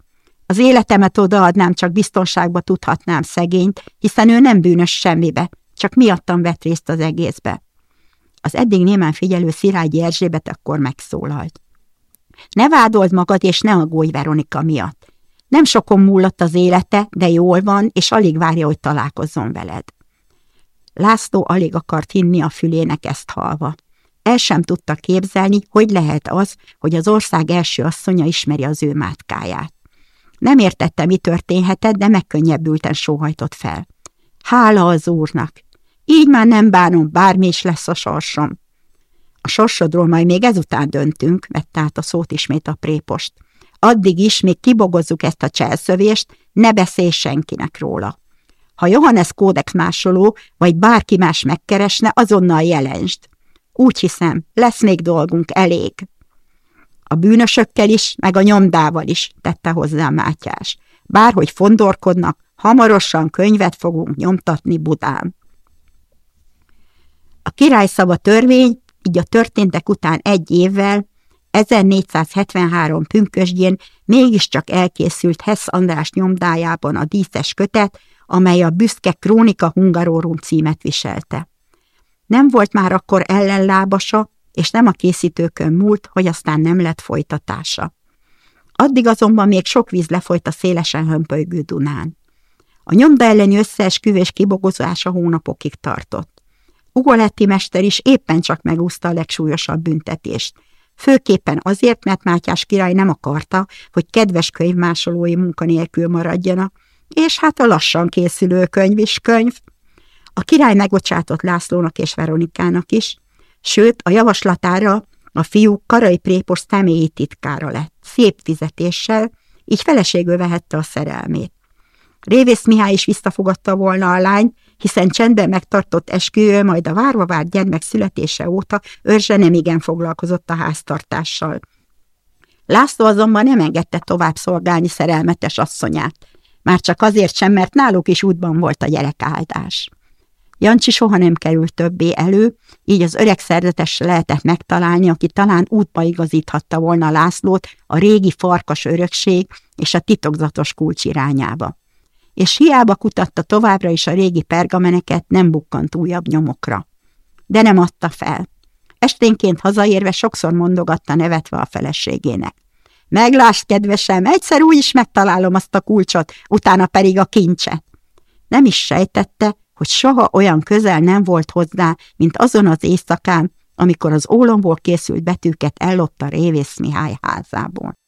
Az életemet odaadnám, csak biztonságba tudhatnám szegényt, hiszen ő nem bűnös semmibe, csak miattam vett részt az egészbe. Az eddig némán figyelő Szilágyi Erzsébet akkor megszólalt. Ne vádold magad, és ne aggódj Veronika miatt. Nem sokon múlott az élete, de jól van, és alig várja, hogy találkozzon veled. László alig akart hinni a fülének ezt halva. El sem tudta képzelni, hogy lehet az, hogy az ország első asszonya ismeri az ő mátkáját. Nem értette, mi történhetett, de megkönnyebbülten sóhajtott fel. Hála az úrnak! Így már nem bánom, bármi is lesz a sorsom. A sorsodról majd még ezután döntünk, vette át a szót ismét a prépost. Addig is még kibogozzuk ezt a cselszövést, ne beszélj senkinek róla. Ha Johannes kódex másoló, vagy bárki más megkeresne, azonnal jelensd. Úgy hiszem, lesz még dolgunk, elég. A bűnösökkel is, meg a nyomdával is, tette hozzá Mátyás. Bárhogy fondorkodnak, hamarosan könyvet fogunk nyomtatni Budán. A királyszava törvény, így a történtek után egy évvel, 1473 pünkösdjén mégiscsak elkészült Hess András nyomdájában a díszes kötet, amely a büszke Krónika Hungarorum címet viselte. Nem volt már akkor ellenlábasa, és nem a készítőkön múlt, hogy aztán nem lett folytatása. Addig azonban még sok víz lefolyt a szélesen hömpölygő Dunán. A nyomda elleni összeesküvés kibogozása hónapokig tartott. Ugoletti mester is éppen csak megúszta a legsúlyosabb büntetést. Főképpen azért, mert Mátyás király nem akarta, hogy kedves könyvmásolói munkanélkül maradjanak, és hát a lassan készülő könyv is könyv. A király megbocsátott Lászlónak és Veronikának is, sőt a javaslatára a fiú Karai Prépos személyi titkára lett, szép fizetéssel, így feleségül vehette a szerelmét. Révész Mihály is visszafogadta volna a lány, hiszen csendben megtartott esküvő, majd a várva várt gyermek születése óta őrzse nem igen foglalkozott a háztartással. László azonban nem engedte tovább szolgálni szerelmetes asszonyát, már csak azért sem, mert náluk is útban volt a gyerekáldás. Jancsi soha nem került többé elő, így az öreg szerzetes lehetett megtalálni, aki talán útba igazíthatta volna Lászlót a régi farkas örökség és a titokzatos kulcs irányába. És hiába kutatta továbbra is a régi pergameneket, nem bukkant újabb nyomokra. De nem adta fel. Esténként hazaérve sokszor mondogatta nevetve a feleségének. Meglásd, kedvesem, egyszer úgy is megtalálom azt a kulcsot, utána pedig a kincset. Nem is sejtette, hogy soha olyan közel nem volt hozzá, mint azon az éjszakán, amikor az ólomból készült betűket ellopta Révész Mihály házából.